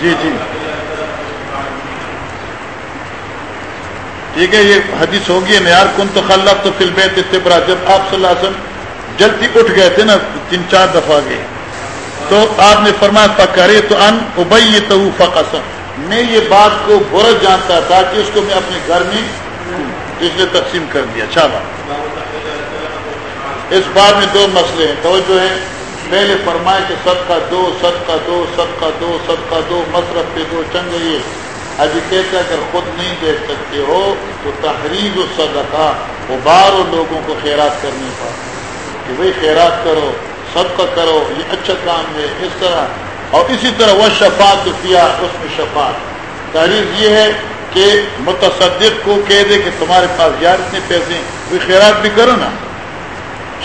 جی جی۔ ٹھیک ہے، یہ حدیث ہوگی نیار کن تو خلف تو فلم اتبرا جب آپ صلی اللہ علیہ وسلم جلدی اٹھ گئے تھے نا، تین چار دفعہ گئے تو آپ نے فرمایا پکڑے تو ان ابئی تو فقسم میں یہ بات کو برا جانتا تھا کہ اس کو میں اپنے گھر میں اس نے تقسیم کر دیا۔ اچھا چالا اس بار میں دو مسئلے ہیں۔ توجہ ہے۔ پہلے فرمائے کہ سب کا دو سب کا دو سب کا دو سب کا دو، مصرف پہ دو، چنگ یہ۔ ابھی کہتے اگر خود نہیں دے سکتے ہو تو تحریر و صدقہ ابارو لوگوں کو خیرات کرنے کا کہ بھائی خیرات کرو سب کا کرو، یہ اچھا کام ہے، اس طرح۔ اور اسی طرح وہ شفاعت کیا، اس میں شفاعت۔ تحریر یہ ہے کہ متصدق کو کہہ دے کہ تمہارے پاس یار اتنے پیسے کوئی خیرات بھی کرو نا۔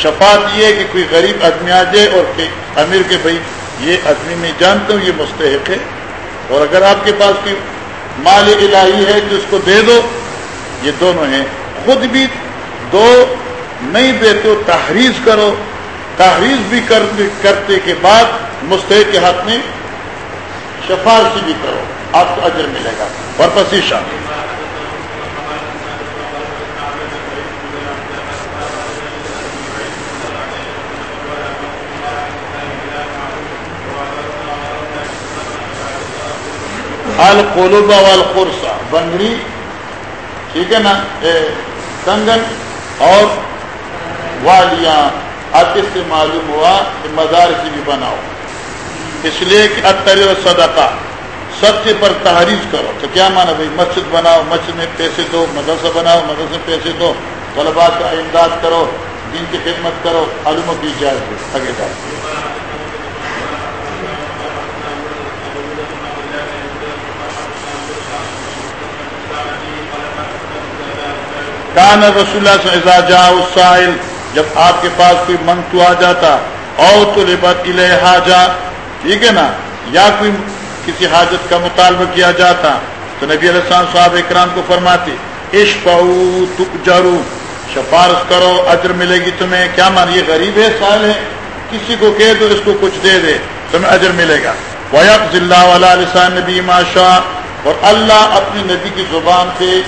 شفاعت یہ ہے کہ کوئی غریب آدمی آ جائے اور کہ امیر کے بھائی، یہ آدمی میں جانتا ہوں، یہ مستحق ہے۔ اور اگر آپ کے پاس کوئی مال الہی ہے تو اس کو دے دو۔ یہ دونوں ہیں۔ خود بھی دو نہیں دیتے تحریر کرو۔ تحریر بھی کرتے کے بعد مستحق کے ہاتھ میں سفارشی بھی کرو۔ آپ کو اجر ملے گا۔ اور پسیشہ القلوبا والقرصا بنگڑی ٹھیک ہے نا؟ کنگن اور والیاں اب اس سے معلوم ہوا کہ مزار کی بھی بناؤ۔ اس لیے کہ اتر و صدقہ ستیہ پر تحریر کرو۔ تو کیا مانا بھائی؟ مسجد بناؤ، مسجد میں پیسے دو، مدرسہ بناؤ، مدرسے میں پیسے دو۔ طلبا کا امداد کرو، دین کی خدمت کرو، علوموں کی اجازت۔ آگے جاتے کان رسول اللہ جا السائل، جب آپ کے پاس کوئی منگ تو آ جاتا، او تو لبت حاجا ٹھیک ہے نا؟ یا کوئی کسی حاجت کا مطالبہ کیا جاتا، تو نبی علیہ السلام صاحب اکرام کو فرماتے عشق جرو سفارش کرو، اجر ملے گی تمہیں۔ کیا مان، یہ غریب ہے سال ہے؟ کسی کو کہہ دو، اس کو کچھ دے دے، تمہیں اجر ملے گا۔ ویب ضلع والا لسان نبی ماشا اور اللہ اپنی نبی کی زبان سے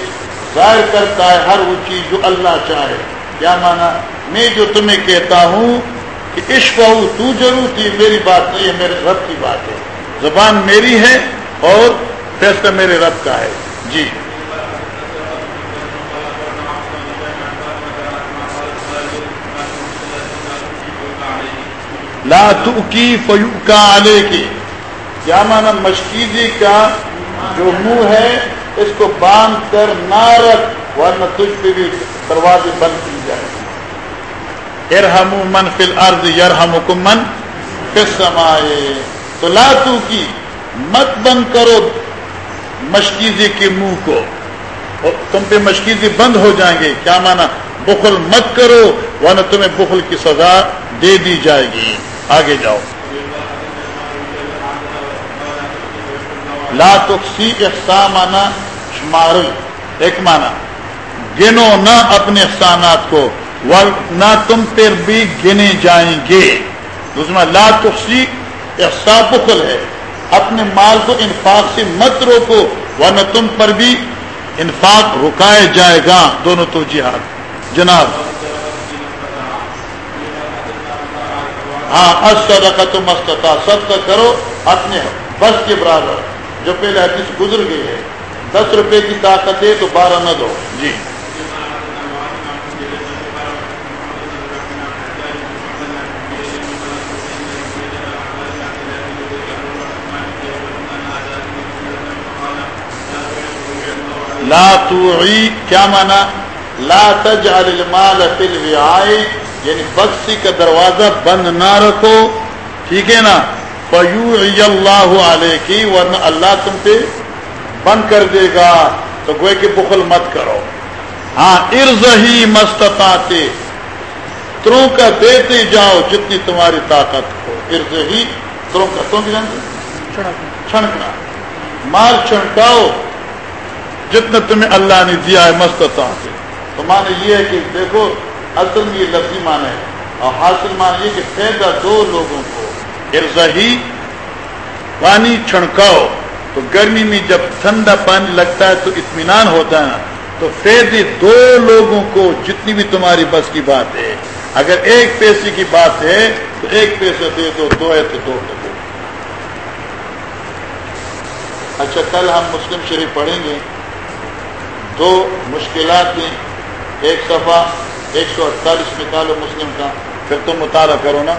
ظاہر کرتا ہے ہر وہ چیز جو اللہ چاہے۔ کیا مانا؟ میں جو تمہیں کہتا ہوں کہ عشق ہو تو ضرور تھی، میری بات نہیں ہے میرے رب کی بات ہے۔ زبان میری ہے اور فیصلہ میرے رب کا ہے۔ جی۔ لا کی فیو کا آلے کی کیا مانا؟ مشکیزی کا جو منہ ہے اس کو باندھ کر نہ رکھ، ورنہ تجھ پہ بھی دروازے بند کی جائے ارحم من فل ارد یرحم من پھر سمائے تو لاتو کی مت بند کرو مشکیزی کے منہ کو۔ اور تم پہ مشکیزی بند ہو جائیں گے، کیا مانا؟ بخل مت کرو، ورنہ تمہیں بخل کی سزا دے دی جائے گی۔ آگے جاؤ۔ لا تخسی احسامانہ شمار ایک مانا گنو نہ اپنے احسانات کو نہ تم پھر بھی گنے جائیں گے۔ دوسرا لا تخسی احسا بخل ہے۔ اپنے مال کو انفاق سے مت روکو، ورنہ تم پر بھی انفاق رکائے جائے گا۔ دونوں تو جہاد جناب۔ ہاں اشرکا تو مستتا سب کرو، اپنے بس کے برابر۔ جو پہلے حدیث گزر گئی ہے دس روپے کی طاقت ہے تو بارہ نہ دو۔ جی۔ لا توعی، کیا مانا؟ لا تجعل المال فی الوعائی یعنی بخشی کا دروازہ بند نہ رکھو۔ ٹھیک ہے نا؟ فیوعی اللہ علیہ کی ورنہ اللہ تم پہ بند کر دے گا تو گوئے کہ بخل مت کرو۔ ہاں ارز ہی مستطاتے تروں کا دیتے جاؤ جتنی تمہاری طاقت ہو۔ ارز ہی تروں کا تم جانتے چھڑکنا۔ مال چھڑکاؤ جتنا تمہیں اللہ نے دیا ہے مستتا سے تو مانے یہ ہے کہ دیکھو، اصل میں یہ لفظی مانا ہے۔ اور حاصل مان یہ کہ فائدہ دو لوگوں کو۔ ارزا ہی پانی چھڑکاؤ۔ تو گرمی میں جب ٹھنڈا پانی لگتا ہے تو اطمینان ہوتا ہے تو فیدے دو لوگوں کو جتنی بھی تمہاری بس کی بات ہے۔ اگر ایک پیسے کی بات ہے تو ایک پیسہ دے دو دو ہے تو دو دو اچھا کل ہم مسلم شریف پڑھیں گے۔ دو مشکلات ہیں، ایک صفحہ ایک سو اڑتالیس نکالو مسلم کا۔ پھر تم مطالعہ کرو نا۔